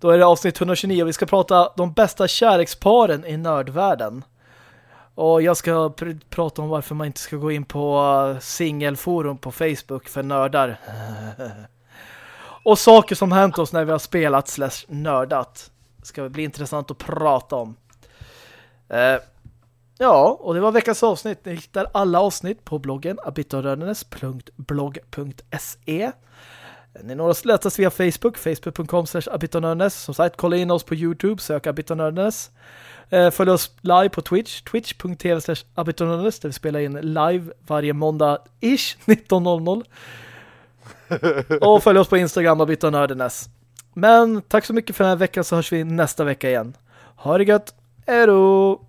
Då är det avsnitt 129 och vi ska prata de bästa kärleksparen i nördvärlden. Och jag ska pr prata om varför man inte ska gå in på uh, singelforum på Facebook för nördar. och saker som hänt oss när vi har spelat slash nördat. Ska bli intressant att prata om. Eh, ja, och det var veckans avsnitt. Ni hittar alla avsnitt på bloggen abitonördenes.blogg.se Ni når oss lättast via Facebook, facebook.com slash. Som sagt, kolla in oss på Youtube, sök abitonördenes. Eh, följ oss live på Twitch, twitch.tv slash abitonördenes där vi spelar in live varje måndag-ish, 19.00. och följ oss på Instagram, abitonördenes. Men tack så mycket för den här veckan så hörs vi nästa vecka igen. Ha det gött! Hej då!